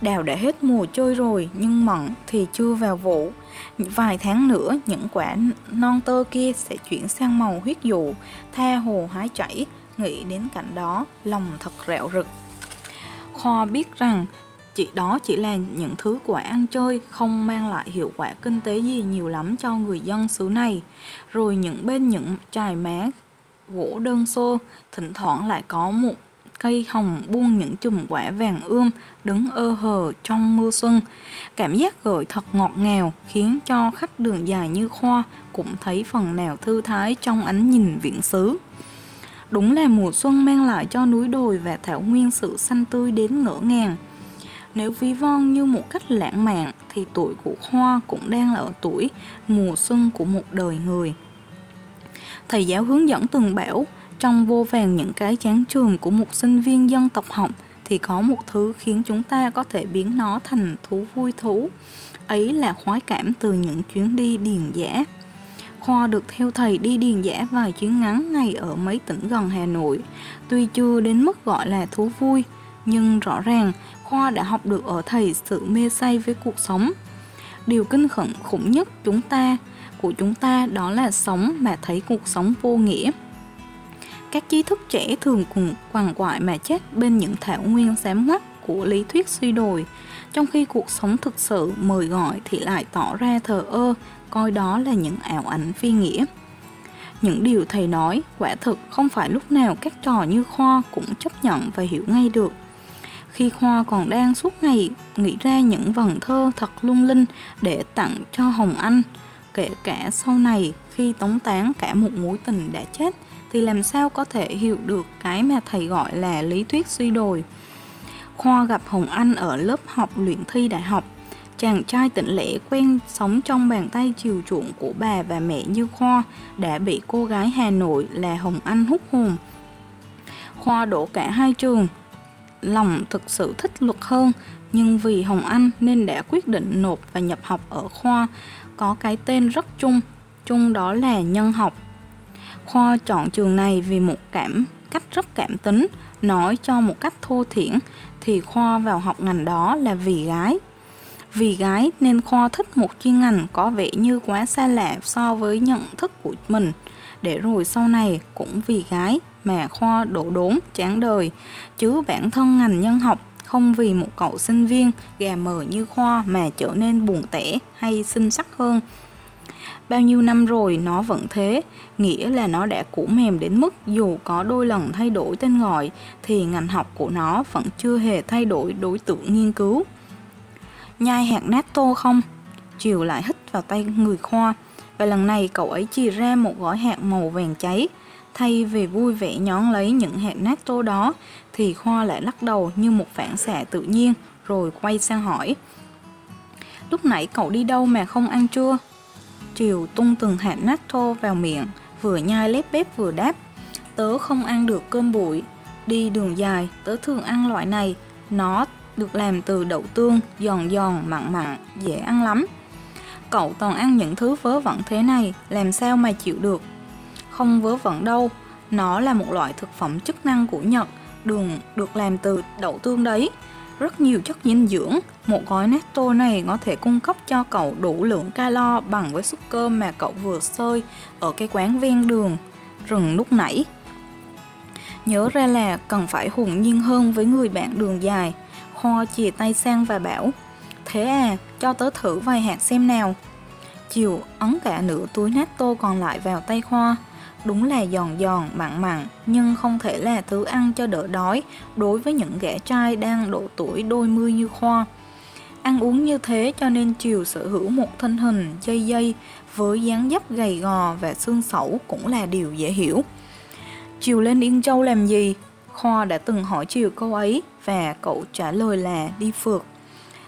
Speaker 1: Đào đã hết mùa chơi rồi nhưng mận thì chưa vào vụ. Vài tháng nữa những quả non tơ kia sẽ chuyển sang màu huyết dụ, tha hồ hái chảy, nghĩ đến cảnh đó, lòng thật rạo rực. Kho biết rằng chỉ đó chỉ là những thứ quả ăn chơi không mang lại hiệu quả kinh tế gì nhiều lắm cho người dân xứ này. Rồi những bên những trài má gỗ đơn xô, thỉnh thoảng lại có một cây hồng buông những chùm quả vàng ươm đứng ơ hờ trong mưa xuân. Cảm giác gợi thật ngọt ngào khiến cho khách đường dài như khoa cũng thấy phần nào thư thái trong ánh nhìn viễn xứ. Đúng là mùa xuân mang lại cho núi đồi và thảo nguyên sự xanh tươi đến ngỡ ngàng. Nếu ví von như một cách lãng mạn thì tuổi của Khoa cũng đang là ở tuổi mùa xuân của một đời người. Thầy giáo hướng dẫn từng bảo trong vô vàng những cái chán trường của một sinh viên dân tộc học thì có một thứ khiến chúng ta có thể biến nó thành thú vui thú. Ấy là khoái cảm từ những chuyến đi điền giả. Khoa được theo thầy đi điền giả vài chuyến ngắn ngày ở mấy tỉnh gần Hà Nội. Tuy chưa đến mức gọi là thú vui, nhưng rõ ràng Khoa đã học được ở thầy sự mê say với cuộc sống. Điều kinh khủng khủng nhất chúng ta của chúng ta đó là sống mà thấy cuộc sống vô nghĩa. Các trí thức trẻ thường cùng quằn quại mà chết bên những thảo nguyên xám ngắt của lý thuyết suy đồi, trong khi cuộc sống thực sự mời gọi thì lại tỏ ra thờ ơ, coi đó là những ảo ảnh phi nghĩa. Những điều thầy nói quả thực không phải lúc nào các trò như Khoa cũng chấp nhận và hiểu ngay được. Khi Khoa còn đang suốt ngày nghĩ ra những vần thơ thật lung linh để tặng cho Hồng Anh, kể cả sau này khi tống tán cả một mối tình đã chết thì làm sao có thể hiểu được cái mà thầy gọi là lý thuyết suy đồi. Khoa gặp Hồng Anh ở lớp học luyện thi đại học. Chàng trai tỉnh lễ quen sống trong bàn tay chiều chuộng của bà và mẹ như Khoa đã bị cô gái Hà Nội là Hồng Anh hút hồn. Khoa đổ cả hai trường, lòng thực sự thích luật hơn nhưng vì Hồng Anh nên đã quyết định nộp và nhập học ở khoa có cái tên rất chung, chung đó là nhân học. Khoa chọn trường này vì một cảm cách rất cảm tính, nói cho một cách thô thiển thì Khoa vào học ngành đó là vì gái. Vì gái nên Khoa thích một chuyên ngành có vẻ như quá xa lạ so với nhận thức của mình. Để rồi sau này cũng vì gái mà Khoa đổ đốn chán đời, chứ bản thân ngành nhân học không vì một cậu sinh viên gà mờ như Khoa mà trở nên buồn tẻ hay xinh sắc hơn. Bao nhiêu năm rồi nó vẫn thế, nghĩa là nó đã cũ mềm đến mức dù có đôi lần thay đổi tên gọi thì ngành học của nó vẫn chưa hề thay đổi đối tượng nghiên cứu. Nhai hạt nát tô không? Chiều lại hít vào tay người Khoa và lần này cậu ấy chỉ ra một gói hạt màu vàng cháy Thay vì vui vẻ nhón lấy những hạt nát tô đó, thì Khoa lại lắc đầu như một phản xạ tự nhiên, rồi quay sang hỏi. Lúc nãy cậu đi đâu mà không ăn trưa? Triều tung từng hạt thô vào miệng, vừa nhai lép bếp vừa đáp. Tớ không ăn được cơm bụi, đi đường dài tớ thường ăn loại này, nó được làm từ đậu tương, giòn giòn, mặn mặn, dễ ăn lắm. Cậu toàn ăn những thứ vớ vẩn thế này, làm sao mà chịu được? Không vớ vẩn đâu, nó là một loại thực phẩm chức năng của Nhật, đường được làm từ đậu tương đấy. Rất nhiều chất dinh dưỡng, một gói natto này có thể cung cấp cho cậu đủ lượng calo bằng với suất cơm mà cậu vừa xơi ở cái quán ven đường rừng lúc nãy. Nhớ ra là cần phải hùng nhiên hơn với người bạn đường dài. Khoa chìa tay sang và bảo, thế à, cho tớ thử vài hạt xem nào. Chiều ấn cả nửa túi natto còn lại vào tay Khoa. Đúng là giòn giòn, mặn mặn, nhưng không thể là thứ ăn cho đỡ đói đối với những gã trai đang độ tuổi đôi mươi như Khoa. Ăn uống như thế cho nên Chiều sở hữu một thân hình dây dây với dáng dấp gầy gò và xương sẩu cũng là điều dễ hiểu. Chiều lên Yên Châu làm gì? Khoa đã từng hỏi Chiều câu ấy và cậu trả lời là đi phượt.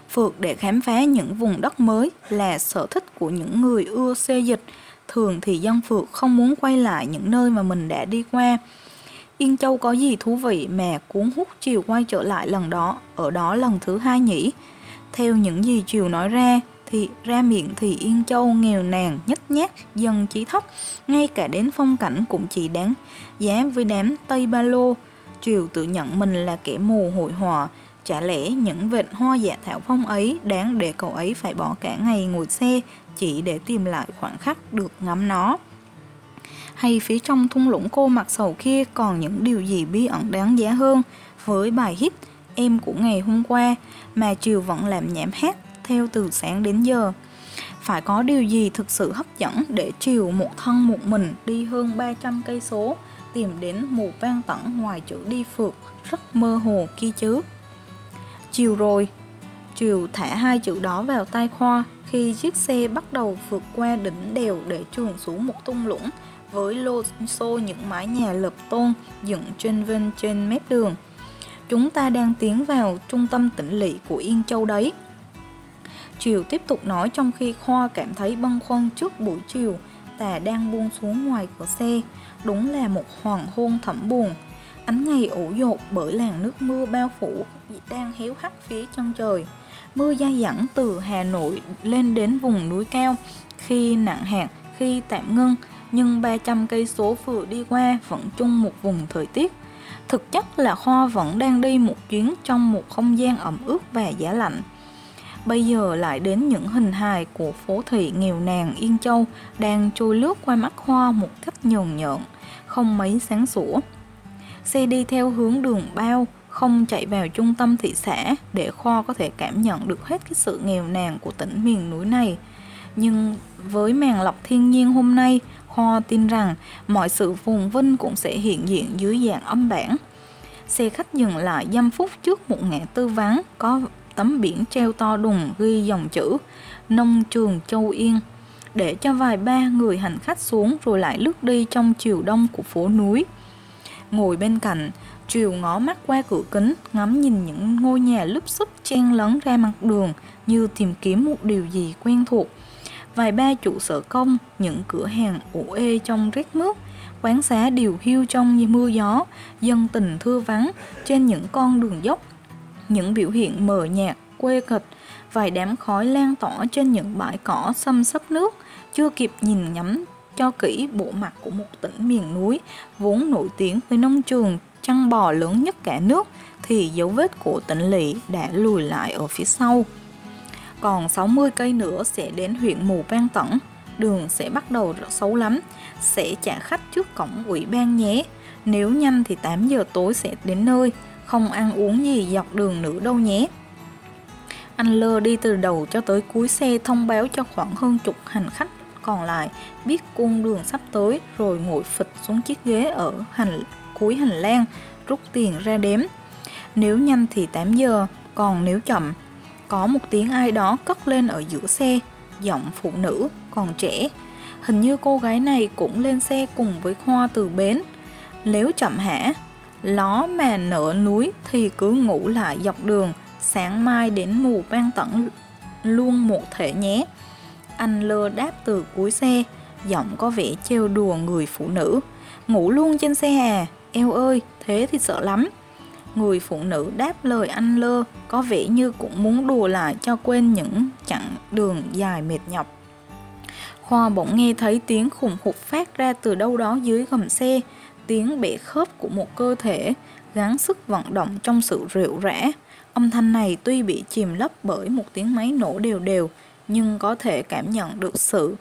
Speaker 1: Phượt để khám phá những vùng đất mới là sở thích của những người ưa xê dịch. Thường thì dân phượt không muốn quay lại những nơi mà mình đã đi qua. Yên Châu có gì thú vị mà cuốn hút Chiều quay trở lại lần đó, ở đó lần thứ hai nhỉ? Theo những gì Chiều nói ra, thì ra miệng thì Yên Châu nghèo nàn, nhếch nhác, dân trí thấp, ngay cả đến phong cảnh cũng chỉ đáng giá với đám Tây Ba Lô. Triều tự nhận mình là kẻ mù hội họa, chả lẽ những vệt hoa dạ thảo phong ấy đáng để cậu ấy phải bỏ cả ngày ngồi xe chỉ để tìm lại khoảnh khắc được ngắm nó. Hay phía trong thung lũng cô mặc sầu kia còn những điều gì bí ẩn đáng giá hơn với bài hit Em của ngày hôm qua mà chiều vẫn làm nhảm hát theo từ sáng đến giờ. Phải có điều gì thực sự hấp dẫn để chiều một thân một mình đi hơn 300 cây số tìm đến một vang tẩn ngoài chữ đi phượt rất mơ hồ kia chứ. Chiều rồi, chiều thả hai chữ đó vào tay Khoa khi chiếc xe bắt đầu vượt qua đỉnh đèo để trường xuống một tung lũng với lô xô những mái nhà lợp tôn dựng trên ven trên mép đường. Chúng ta đang tiến vào trung tâm tỉnh lỵ của Yên Châu đấy. Triều tiếp tục nói trong khi Khoa cảm thấy băn khoăn trước buổi chiều, tà đang buông xuống ngoài cửa xe. Đúng là một hoàng hôn thẳm buồn. Ánh ngày ủ dột bởi làn nước mưa bao phủ, đang héo hắt phía chân trời. Mưa dai dẳng từ Hà Nội lên đến vùng núi cao, khi nặng hạt, khi tạm ngưng, nhưng 300 cây số vừa đi qua vẫn chung một vùng thời tiết. Thực chất là Khoa vẫn đang đi một chuyến trong một không gian ẩm ướt và giá lạnh. Bây giờ lại đến những hình hài của phố thị nghèo nàn Yên Châu đang trôi lướt qua mắt Hoa một cách nhờn nhợn, không mấy sáng sủa. Xe đi theo hướng đường bao, không chạy vào trung tâm thị xã để kho có thể cảm nhận được hết cái sự nghèo nàn của tỉnh miền núi này. Nhưng với màn lọc thiên nhiên hôm nay, kho tin rằng mọi sự phồn vinh cũng sẽ hiện diện dưới dạng âm bản. Xe khách dừng lại dăm phút trước một ngã tư vắng có tấm biển treo to đùng ghi dòng chữ Nông trường Châu Yên để cho vài ba người hành khách xuống rồi lại lướt đi trong chiều đông của phố núi. Ngồi bên cạnh, Triều ngó mắt qua cửa kính, ngắm nhìn những ngôi nhà lúp xúp chen lấn ra mặt đường như tìm kiếm một điều gì quen thuộc. Vài ba trụ sở công, những cửa hàng ủ ê trong rét mướt, quán xá điều hiu trong như mưa gió, dân tình thưa vắng trên những con đường dốc những biểu hiện mờ nhạt, quê kịch, vài đám khói lan tỏa trên những bãi cỏ xâm xấp nước, chưa kịp nhìn nhắm cho kỹ bộ mặt của một tỉnh miền núi vốn nổi tiếng với nông trường chăn bò lớn nhất cả nước thì dấu vết của tỉnh lỵ đã lùi lại ở phía sau. Còn 60 cây nữa sẽ đến huyện Mù Ban Tẩn, đường sẽ bắt đầu rất xấu lắm, sẽ trả khách trước cổng ủy ban nhé. Nếu nhanh thì 8 giờ tối sẽ đến nơi, không ăn uống gì dọc đường nữa đâu nhé. Anh Lơ đi từ đầu cho tới cuối xe thông báo cho khoảng hơn chục hành khách còn lại biết cung đường sắp tới rồi ngồi phịch xuống chiếc ghế ở hành cuối hành lang rút tiền ra đếm. Nếu nhanh thì 8 giờ, còn nếu chậm, có một tiếng ai đó cất lên ở giữa xe, giọng phụ nữ, còn trẻ. Hình như cô gái này cũng lên xe cùng với Khoa từ bến, Nếu chậm hả, ló mà nở núi thì cứ ngủ lại dọc đường, sáng mai đến mù ban tận luôn một thể nhé. Anh lơ đáp từ cuối xe, giọng có vẻ trêu đùa người phụ nữ. Ngủ luôn trên xe à, eo ơi, thế thì sợ lắm. Người phụ nữ đáp lời anh lơ, có vẻ như cũng muốn đùa lại cho quên những chặng đường dài mệt nhọc. Khoa bỗng nghe thấy tiếng khủng khục phát ra từ đâu đó dưới gầm xe, tiếng bể khớp của một cơ thể, gắng sức vận động trong sự rượu rã. Âm thanh này tuy bị chìm lấp bởi một tiếng máy nổ đều đều, nhưng có thể cảm nhận được sự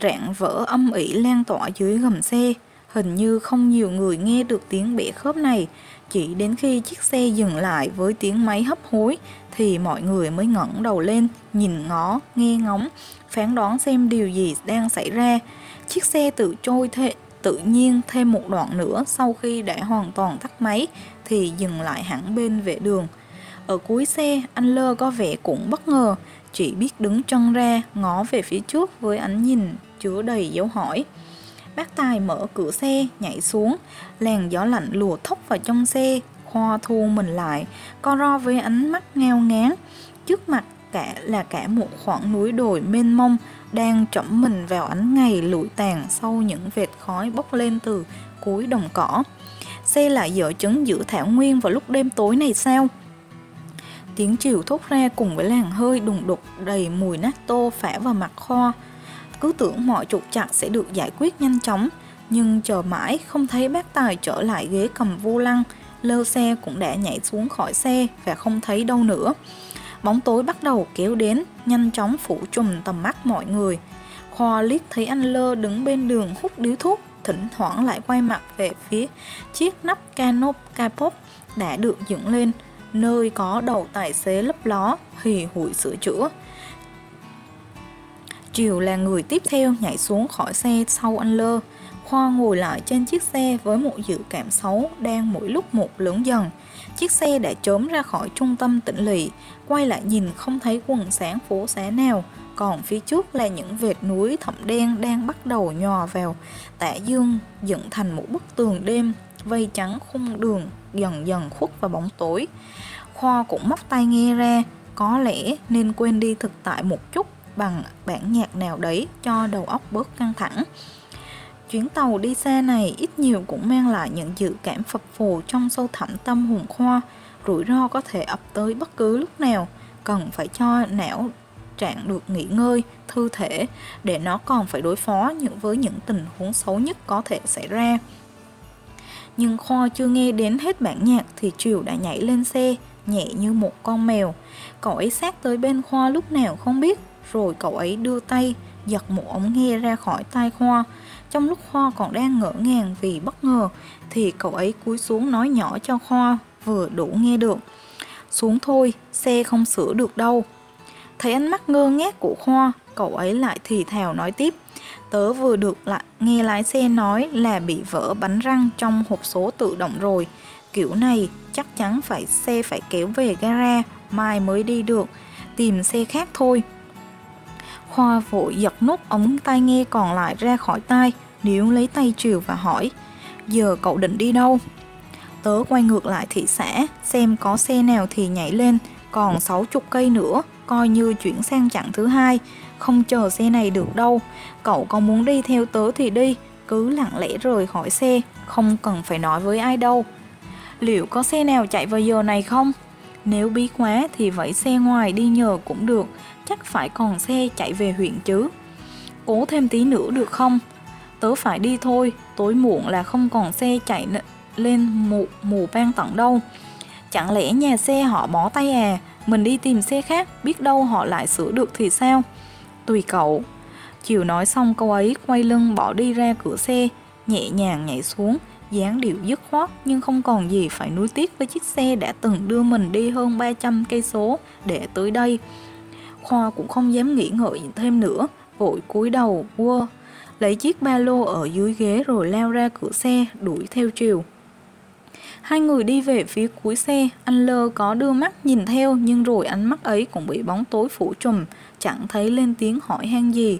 Speaker 1: rạn vỡ âm ỉ lan tỏa dưới gầm xe. Hình như không nhiều người nghe được tiếng bẻ khớp này, chỉ đến khi chiếc xe dừng lại với tiếng máy hấp hối thì mọi người mới ngẩng đầu lên, nhìn ngó, nghe ngóng, phán đoán xem điều gì đang xảy ra. Chiếc xe tự trôi thệ, tự nhiên thêm một đoạn nữa sau khi đã hoàn toàn tắt máy thì dừng lại hẳn bên vệ đường. Ở cuối xe, anh Lơ có vẻ cũng bất ngờ, chỉ biết đứng chân ra, ngó về phía trước với ánh nhìn chứa đầy dấu hỏi. Bác Tài mở cửa xe, nhảy xuống, làn gió lạnh lùa thốc vào trong xe, Khoa thu mình lại, co ro với ánh mắt ngao ngán. Trước mặt cả là cả một khoảng núi đồi mênh mông đang trẫm mình vào ánh ngày lụi tàn sau những vệt khói bốc lên từ cuối đồng cỏ. Xe lại dở chứng giữa thảo nguyên vào lúc đêm tối này sao? Tiếng chiều thốt ra cùng với làn hơi đùng đục đầy mùi nát tô phả vào mặt kho. Cứ tưởng mọi trục trặc sẽ được giải quyết nhanh chóng, nhưng chờ mãi không thấy bác Tài trở lại ghế cầm vô lăng, lơ xe cũng đã nhảy xuống khỏi xe và không thấy đâu nữa. Bóng tối bắt đầu kéo đến, nhanh chóng phủ trùm tầm mắt mọi người. Khoa liếc thấy anh Lơ đứng bên đường hút điếu thuốc, thỉnh thoảng lại quay mặt về phía chiếc nắp canop capop đã được dựng lên, nơi có đầu tài xế lấp ló, hì hụi sửa chữa. Triều là người tiếp theo nhảy xuống khỏi xe sau anh Lơ. Khoa ngồi lại trên chiếc xe với một dự cảm xấu đang mỗi lúc một lớn dần. Chiếc xe đã trốn ra khỏi trung tâm tỉnh lỵ, quay lại nhìn không thấy quần sáng phố xá nào, còn phía trước là những vệt núi thẳm đen đang bắt đầu nhò vào tả dương dựng thành một bức tường đêm vây trắng khung đường dần dần khuất vào bóng tối khoa cũng móc tay nghe ra có lẽ nên quên đi thực tại một chút bằng bản nhạc nào đấy cho đầu óc bớt căng thẳng chuyến tàu đi xa này ít nhiều cũng mang lại những dự cảm phập phù trong sâu thẳm tâm hồn khoa rủi ro có thể ập tới bất cứ lúc nào cần phải cho não trạng được nghỉ ngơi, thư thể để nó còn phải đối phó những với những tình huống xấu nhất có thể xảy ra. Nhưng Khoa chưa nghe đến hết bản nhạc thì Triều đã nhảy lên xe, nhẹ như một con mèo. Cậu ấy sát tới bên Khoa lúc nào không biết, rồi cậu ấy đưa tay, giật một ống nghe ra khỏi tai Khoa. Trong lúc Khoa còn đang ngỡ ngàng vì bất ngờ, thì cậu ấy cúi xuống nói nhỏ cho Khoa, vừa đủ nghe được. Xuống thôi, xe không sửa được đâu. Thấy ánh mắt ngơ ngác của Khoa, cậu ấy lại thì thào nói tiếp. Tớ vừa được lại nghe lái xe nói là bị vỡ bánh răng trong hộp số tự động rồi. Kiểu này chắc chắn phải xe phải kéo về gara, mai mới đi được, tìm xe khác thôi. Khoa vội giật nút ống tai nghe còn lại ra khỏi tai, níu lấy tay Triều và hỏi, giờ cậu định đi đâu? Tớ quay ngược lại thị xã, xem có xe nào thì nhảy lên, còn 60 cây nữa, coi như chuyển sang chặng thứ hai, không chờ xe này được đâu. Cậu có muốn đi theo tớ thì đi, cứ lặng lẽ rời khỏi xe, không cần phải nói với ai đâu. Liệu có xe nào chạy vào giờ này không? Nếu bí quá thì vẫy xe ngoài đi nhờ cũng được, chắc phải còn xe chạy về huyện chứ. Cố thêm tí nữa được không? Tớ phải đi thôi, tối muộn là không còn xe chạy lên mù, mù ban tận đâu. Chẳng lẽ nhà xe họ bó tay à, mình đi tìm xe khác, biết đâu họ lại sửa được thì sao? Tùy cậu. Chiều nói xong câu ấy quay lưng bỏ đi ra cửa xe, nhẹ nhàng nhảy xuống, dáng điệu dứt khoát nhưng không còn gì phải nuối tiếc với chiếc xe đã từng đưa mình đi hơn 300 cây số để tới đây. Khoa cũng không dám nghĩ ngợi thêm nữa, vội cúi đầu quơ, lấy chiếc ba lô ở dưới ghế rồi leo ra cửa xe đuổi theo chiều. Hai người đi về phía cuối xe, anh Lơ có đưa mắt nhìn theo nhưng rồi ánh mắt ấy cũng bị bóng tối phủ trùm, chẳng thấy lên tiếng hỏi han gì.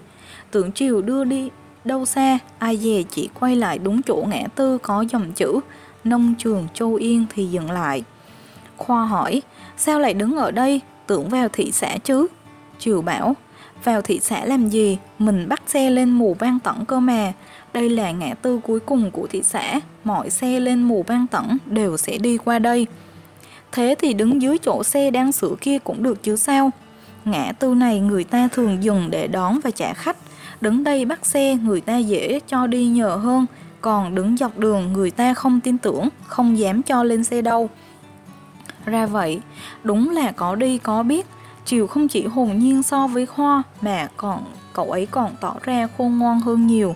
Speaker 1: Tưởng chiều đưa đi Đâu xa, ai dè chỉ quay lại đúng chỗ ngã tư có dòng chữ Nông trường Châu Yên thì dừng lại. Khoa hỏi, sao lại đứng ở đây, tưởng vào thị xã chứ? Triều bảo, vào thị xã làm gì, mình bắt xe lên mù vang tẩn cơ mà. Đây là ngã tư cuối cùng của thị xã, mọi xe lên mù vang tẩn đều sẽ đi qua đây. Thế thì đứng dưới chỗ xe đang sửa kia cũng được chứ sao? Ngã tư này người ta thường dừng để đón và trả khách. Đứng đây bắt xe người ta dễ cho đi nhờ hơn, còn đứng dọc đường người ta không tin tưởng, không dám cho lên xe đâu. Ra vậy, đúng là có đi có biết, Triều không chỉ hồn nhiên so với Khoa mà còn cậu ấy còn tỏ ra khôn ngoan hơn nhiều.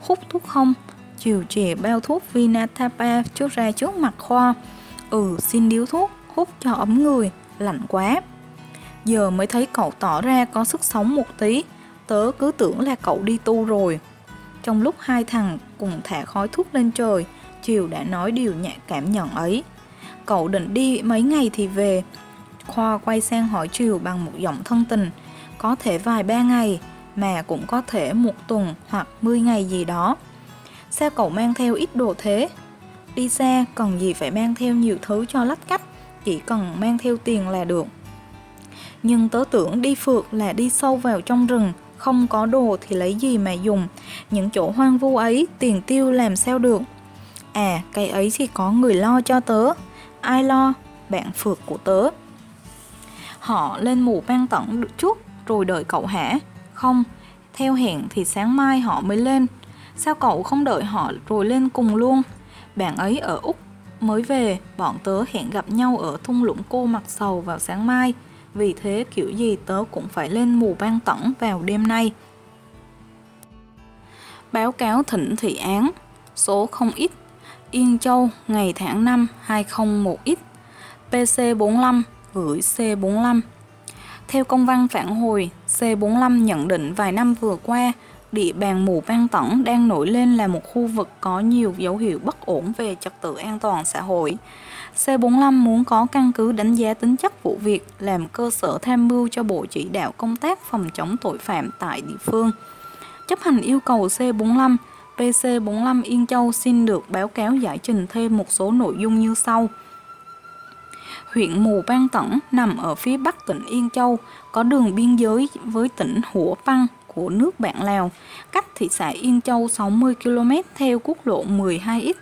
Speaker 1: Hút thuốc không? Triều chè bao thuốc Vinatapa trước ra trước mặt Khoa. Ừ, xin điếu thuốc, hút cho ấm người, lạnh quá. Giờ mới thấy cậu tỏ ra có sức sống một tí, tớ cứ tưởng là cậu đi tu rồi. Trong lúc hai thằng cùng thả khói thuốc lên trời, Triều đã nói điều nhẹ cảm nhận ấy. Cậu định đi mấy ngày thì về. Khoa quay sang hỏi Triều bằng một giọng thân tình. Có thể vài ba ngày, mà cũng có thể một tuần hoặc 10 ngày gì đó. Sao cậu mang theo ít đồ thế? Đi xa cần gì phải mang theo nhiều thứ cho lách cách, chỉ cần mang theo tiền là được. Nhưng tớ tưởng đi phượt là đi sâu vào trong rừng, không có đồ thì lấy gì mà dùng. Những chỗ hoang vu ấy tiền tiêu làm sao được. À, cái ấy thì có người lo cho tớ. Ai lo? Bạn phượt của tớ. Họ lên mù ban tận trước rồi đợi cậu hả? Không, theo hẹn thì sáng mai họ mới lên. Sao cậu không đợi họ rồi lên cùng luôn? Bạn ấy ở Úc mới về, bọn tớ hẹn gặp nhau ở thung lũng cô mặt sầu vào sáng mai. Vì thế kiểu gì tớ cũng phải lên mù ban tẩn vào đêm nay. Báo cáo thỉnh thị án Số 0 ít Yên Châu ngày tháng 5 201 ít PC45 gửi C45 Theo công văn phản hồi, C45 nhận định vài năm vừa qua, địa bàn mù ban tẩn đang nổi lên là một khu vực có nhiều dấu hiệu bất ổn về trật tự an toàn xã hội. C45 muốn có căn cứ đánh giá tính chất vụ việc làm cơ sở tham mưu cho Bộ chỉ đạo công tác phòng chống tội phạm tại địa phương. Chấp hành yêu cầu C45, PC45 Yên Châu xin được báo cáo giải trình thêm một số nội dung như sau. Huyện Mù Bang Tẩn nằm ở phía bắc tỉnh Yên Châu, có đường biên giới với tỉnh Hủa Păng của nước bạn Lào, cách thị xã Yên Châu 60 km theo quốc lộ 12X.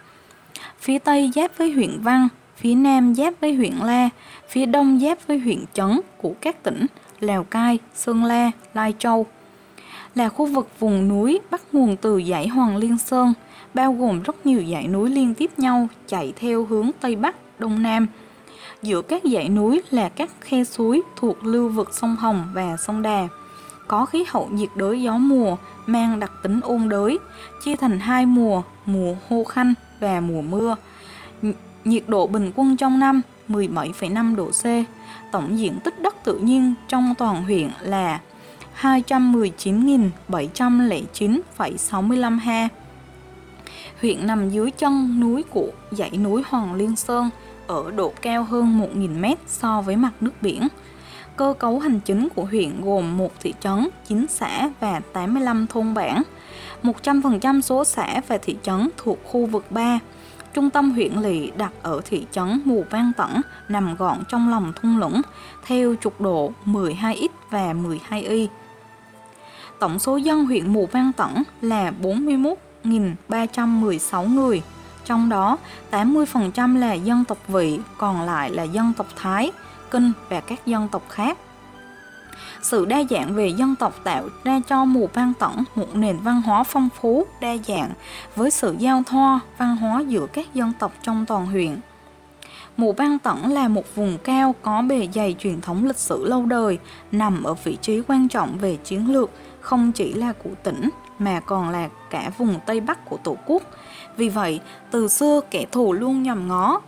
Speaker 1: Phía tây giáp với huyện Văn, phía nam giáp với huyện La, phía đông giáp với huyện chấn của các tỉnh Lào Cai, Sơn La, Lai Châu. Là khu vực vùng núi bắt nguồn từ dãy Hoàng Liên Sơn, bao gồm rất nhiều dãy núi liên tiếp nhau chạy theo hướng Tây Bắc, Đông Nam. Giữa các dãy núi là các khe suối thuộc lưu vực sông Hồng và sông Đà. Có khí hậu nhiệt đới gió mùa mang đặc tính ôn đới, chia thành hai mùa, mùa khô khanh và mùa mưa nhiệt độ bình quân trong năm 17,5 độ C. Tổng diện tích đất tự nhiên trong toàn huyện là 219.709,65 ha. Huyện nằm dưới chân núi của dãy núi Hoàng Liên Sơn ở độ cao hơn 1.000 m so với mặt nước biển. Cơ cấu hành chính của huyện gồm một thị trấn, 9 xã và 85 thôn bản. 100% số xã và thị trấn thuộc khu vực 3 Trung tâm huyện lỵ đặt ở thị trấn Mù Vang Tẩn nằm gọn trong lòng thung lũng theo trục độ 12X và 12Y. Tổng số dân huyện Mù Vang Tẩn là 41.316 người, trong đó 80% là dân tộc Vị, còn lại là dân tộc Thái, Kinh và các dân tộc khác. Sự đa dạng về dân tộc tạo ra cho mù ban tẩn một nền văn hóa phong phú, đa dạng với sự giao thoa văn hóa giữa các dân tộc trong toàn huyện. Mù Ban Tẩn là một vùng cao có bề dày truyền thống lịch sử lâu đời, nằm ở vị trí quan trọng về chiến lược, không chỉ là của tỉnh mà còn là cả vùng Tây Bắc của Tổ quốc. Vì vậy, từ xưa kẻ thù luôn nhầm ngó.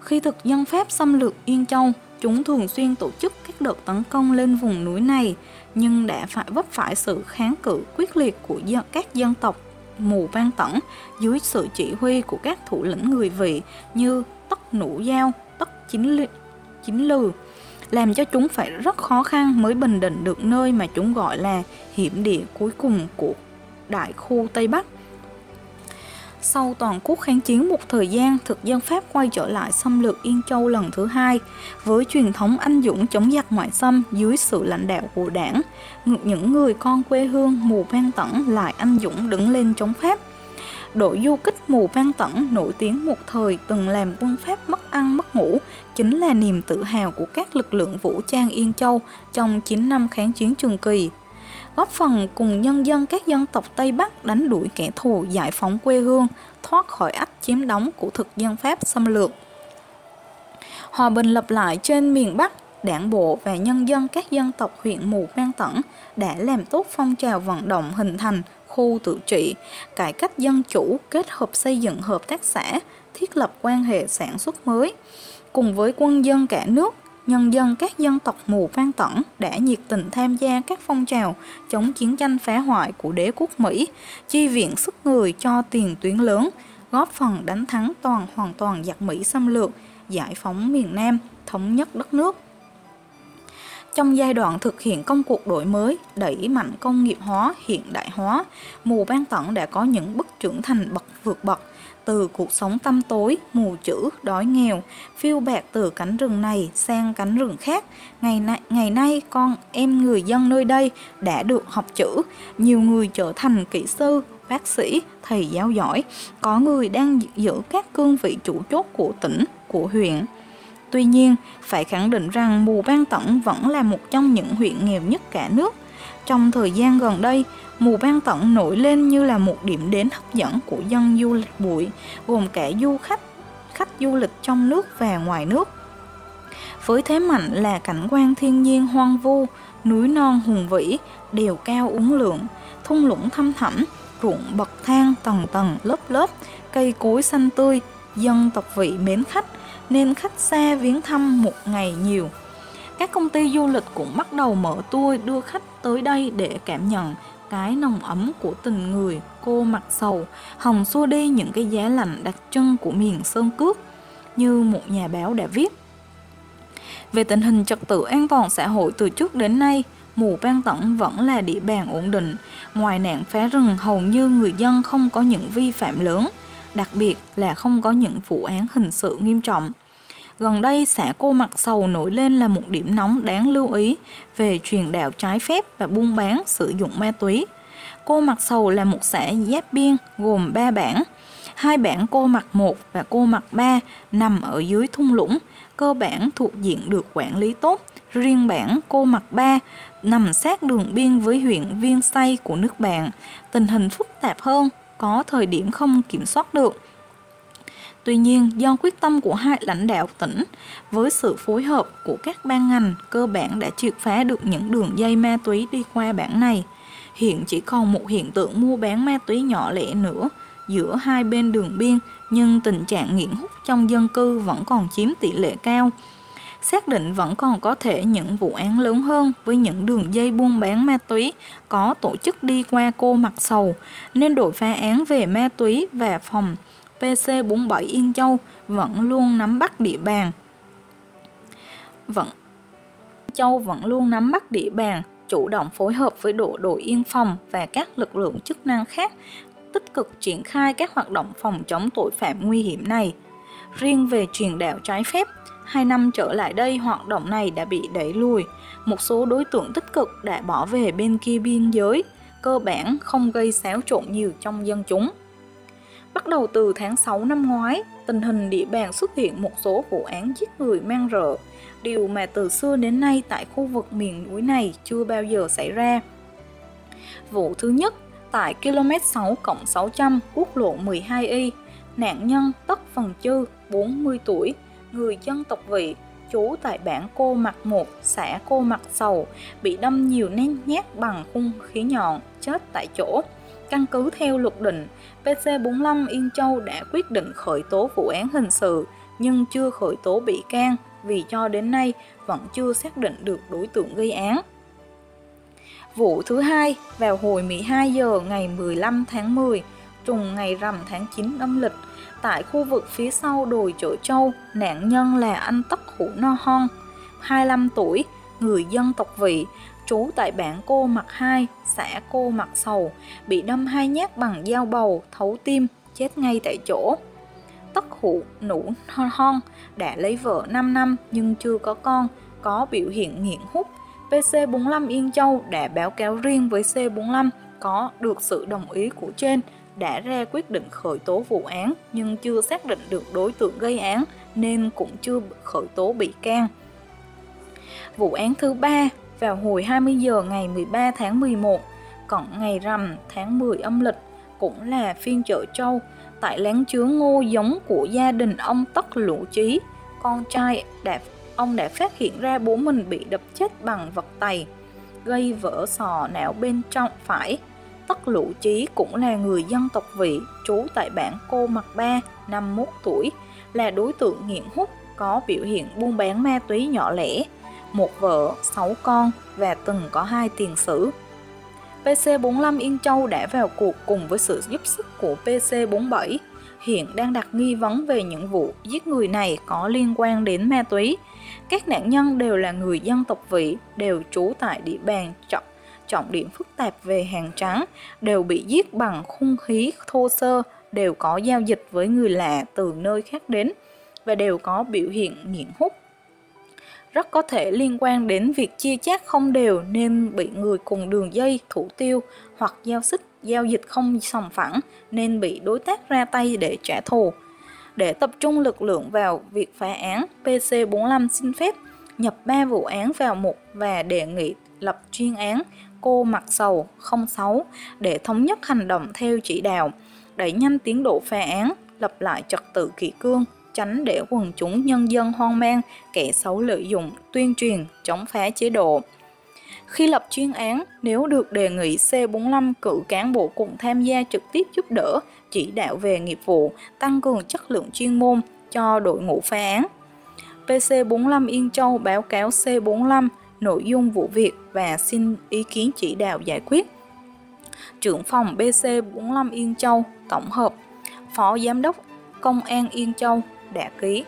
Speaker 1: Khi thực dân Pháp xâm lược Yên Châu, Chúng thường xuyên tổ chức các đợt tấn công lên vùng núi này, nhưng đã phải vấp phải sự kháng cự quyết liệt của dân, các dân tộc mù văn tẩn dưới sự chỉ huy của các thủ lĩnh người Vị như Tất Nũ Giao, Tất Chính, Li, Chính Lừ, làm cho chúng phải rất khó khăn mới bình định được nơi mà chúng gọi là hiểm địa cuối cùng của đại khu Tây Bắc. Sau toàn quốc kháng chiến một thời gian, thực dân Pháp quay trở lại xâm lược Yên Châu lần thứ hai, với truyền thống anh dũng chống giặc ngoại xâm dưới sự lãnh đạo của đảng. Những người con quê hương mù văn tẩn lại anh dũng đứng lên chống Pháp. Đội du kích mù văn tẩn nổi tiếng một thời từng làm quân Pháp mất ăn mất ngủ, chính là niềm tự hào của các lực lượng vũ trang Yên Châu trong 9 năm kháng chiến trường kỳ góp phần cùng nhân dân các dân tộc Tây Bắc đánh đuổi kẻ thù giải phóng quê hương, thoát khỏi ách chiếm đóng của thực dân Pháp xâm lược. Hòa bình lập lại trên miền Bắc, đảng bộ và nhân dân các dân tộc huyện Mù Cang Tẩn đã làm tốt phong trào vận động hình thành khu tự trị, cải cách dân chủ kết hợp xây dựng hợp tác xã, thiết lập quan hệ sản xuất mới. Cùng với quân dân cả nước nhân dân các dân tộc mù vang tẩn đã nhiệt tình tham gia các phong trào chống chiến tranh phá hoại của đế quốc Mỹ, chi viện sức người cho tiền tuyến lớn, góp phần đánh thắng toàn hoàn toàn giặc Mỹ xâm lược, giải phóng miền Nam, thống nhất đất nước. Trong giai đoạn thực hiện công cuộc đổi mới, đẩy mạnh công nghiệp hóa, hiện đại hóa, Mù Ban Tẩn đã có những bước trưởng thành bậc vượt bậc, từ cuộc sống tăm tối, mù chữ, đói nghèo, phiêu bạt từ cánh rừng này sang cánh rừng khác. Ngày nay, ngày nay con em người dân nơi đây đã được học chữ, nhiều người trở thành kỹ sư, bác sĩ, thầy giáo giỏi, có người đang giữ các cương vị chủ chốt của tỉnh, của huyện. Tuy nhiên, phải khẳng định rằng Mù Ban Tẩn vẫn là một trong những huyện nghèo nhất cả nước. Trong thời gian gần đây, Mù Ban Tận nổi lên như là một điểm đến hấp dẫn của dân du lịch bụi, gồm cả du khách, khách du lịch trong nước và ngoài nước. Với thế mạnh là cảnh quan thiên nhiên hoang vu, núi non hùng vĩ, đèo cao uốn lượn, thung lũng thăm thẳm, ruộng bậc thang tầng tầng lớp lớp, cây cối xanh tươi, dân tộc vị mến khách, nên khách xa viếng thăm một ngày nhiều. Các công ty du lịch cũng bắt đầu mở tour đưa khách tới đây để cảm nhận cái nồng ấm của tình người, cô mặc sầu. Hồng xua đi những cái giá lạnh đặc trưng của miền sơn cước, như một nhà báo đã viết. Về tình hình trật tự an toàn xã hội từ trước đến nay mù ban tẩn vẫn là địa bàn ổn định. Ngoài nạn phá rừng, hầu như người dân không có những vi phạm lớn, đặc biệt là không có những vụ án hình sự nghiêm trọng. Gần đây, xã Cô mặc Sầu nổi lên là một điểm nóng đáng lưu ý về truyền đạo trái phép và buôn bán sử dụng ma túy. Cô mặc Sầu là một xã giáp biên gồm 3 bản. Hai bản Cô mặc 1 và Cô mặc 3 nằm ở dưới thung lũng, cơ bản thuộc diện được quản lý tốt. Riêng bản Cô mặc 3 nằm sát đường biên với huyện Viên Say của nước bạn. Tình hình phức tạp hơn, có thời điểm không kiểm soát được Tuy nhiên, do quyết tâm của hai lãnh đạo tỉnh với sự phối hợp của các ban ngành, cơ bản đã triệt phá được những đường dây ma túy đi qua bản này. Hiện chỉ còn một hiện tượng mua bán ma túy nhỏ lẻ nữa giữa hai bên đường biên, nhưng tình trạng nghiện hút trong dân cư vẫn còn chiếm tỷ lệ cao. Xác định vẫn còn có thể những vụ án lớn hơn với những đường dây buôn bán ma túy có tổ chức đi qua cô mặt sầu, nên đội phá án về ma túy và phòng PC47 Yên Châu vẫn luôn nắm bắt địa bàn. Vẫn Châu vẫn luôn nắm bắt địa bàn, chủ động phối hợp với đội đội yên phòng và các lực lượng chức năng khác tích cực triển khai các hoạt động phòng chống tội phạm nguy hiểm này. Riêng về truyền đạo trái phép, hai năm trở lại đây hoạt động này đã bị đẩy lùi. Một số đối tượng tích cực đã bỏ về bên kia biên giới, cơ bản không gây xáo trộn nhiều trong dân chúng. Bắt đầu từ tháng 6 năm ngoái, tình hình địa bàn xuất hiện một số vụ án giết người mang rợ, điều mà từ xưa đến nay tại khu vực miền núi này chưa bao giờ xảy ra. Vụ thứ nhất, tại km 6 cộng 600 quốc lộ 12Y, nạn nhân Tất Phần Chư, 40 tuổi, người dân tộc vị, trú tại bản Cô Mặt 1, xã Cô Mặt Sầu, bị đâm nhiều nén nhát bằng khung khí nhọn, chết tại chỗ. Căn cứ theo luật định, PC45 Yên Châu đã quyết định khởi tố vụ án hình sự nhưng chưa khởi tố bị can vì cho đến nay vẫn chưa xác định được đối tượng gây án. Vụ thứ hai vào hồi 12 giờ ngày 15 tháng 10, trùng ngày rằm tháng 9 âm lịch, tại khu vực phía sau đồi Chợ Châu, nạn nhân là anh Tất Hữu No Hon, 25 tuổi, người dân tộc vị, trú tại bản Cô Mặt 2, xã Cô Mặt Sầu, bị đâm hai nhát bằng dao bầu, thấu tim, chết ngay tại chỗ. Tất hụ nũ hon đã lấy vợ 5 năm nhưng chưa có con, có biểu hiện nghiện hút. PC45 Yên Châu đã báo cáo riêng với C45 có được sự đồng ý của trên đã ra quyết định khởi tố vụ án nhưng chưa xác định được đối tượng gây án nên cũng chưa khởi tố bị can. Vụ án thứ ba vào hồi 20 giờ ngày 13 tháng 11, cộng ngày rằm tháng 10 âm lịch, cũng là phiên chợ châu, tại láng chứa ngô giống của gia đình ông Tất Lũ Chí, con trai đã ông đã phát hiện ra bố mình bị đập chết bằng vật tày, gây vỡ sò não bên trong phải. Tất Lũ Chí cũng là người dân tộc Vị, trú tại bản Cô Mặt Ba, 51 tuổi, là đối tượng nghiện hút, có biểu hiện buôn bán ma túy nhỏ lẻ, một vợ, sáu con và từng có hai tiền sử. PC45 Yên Châu đã vào cuộc cùng với sự giúp sức của PC47, hiện đang đặt nghi vấn về những vụ giết người này có liên quan đến ma túy. Các nạn nhân đều là người dân tộc Vị, đều trú tại địa bàn trọng trọng điểm phức tạp về hàng trắng, đều bị giết bằng khung khí thô sơ, đều có giao dịch với người lạ từ nơi khác đến và đều có biểu hiện nghiện hút rất có thể liên quan đến việc chia chác không đều nên bị người cùng đường dây thủ tiêu hoặc giao xích giao dịch không sòng phẳng nên bị đối tác ra tay để trả thù. Để tập trung lực lượng vào việc phá án, PC45 xin phép nhập 3 vụ án vào một và đề nghị lập chuyên án cô mặc sầu 06 để thống nhất hành động theo chỉ đạo, đẩy nhanh tiến độ phá án, lập lại trật tự kỷ cương, tránh để quần chúng nhân dân hoang mang, kẻ xấu lợi dụng, tuyên truyền, chống phá chế độ. Khi lập chuyên án, nếu được đề nghị C45 cử cán bộ cùng tham gia trực tiếp giúp đỡ, chỉ đạo về nghiệp vụ, tăng cường chất lượng chuyên môn cho đội ngũ phá án. PC45 Yên Châu báo cáo C45 nội dung vụ việc và xin ý kiến chỉ đạo giải quyết. Trưởng phòng BC45 Yên Châu tổng hợp, Phó Giám đốc Công an Yên Châu đã ký.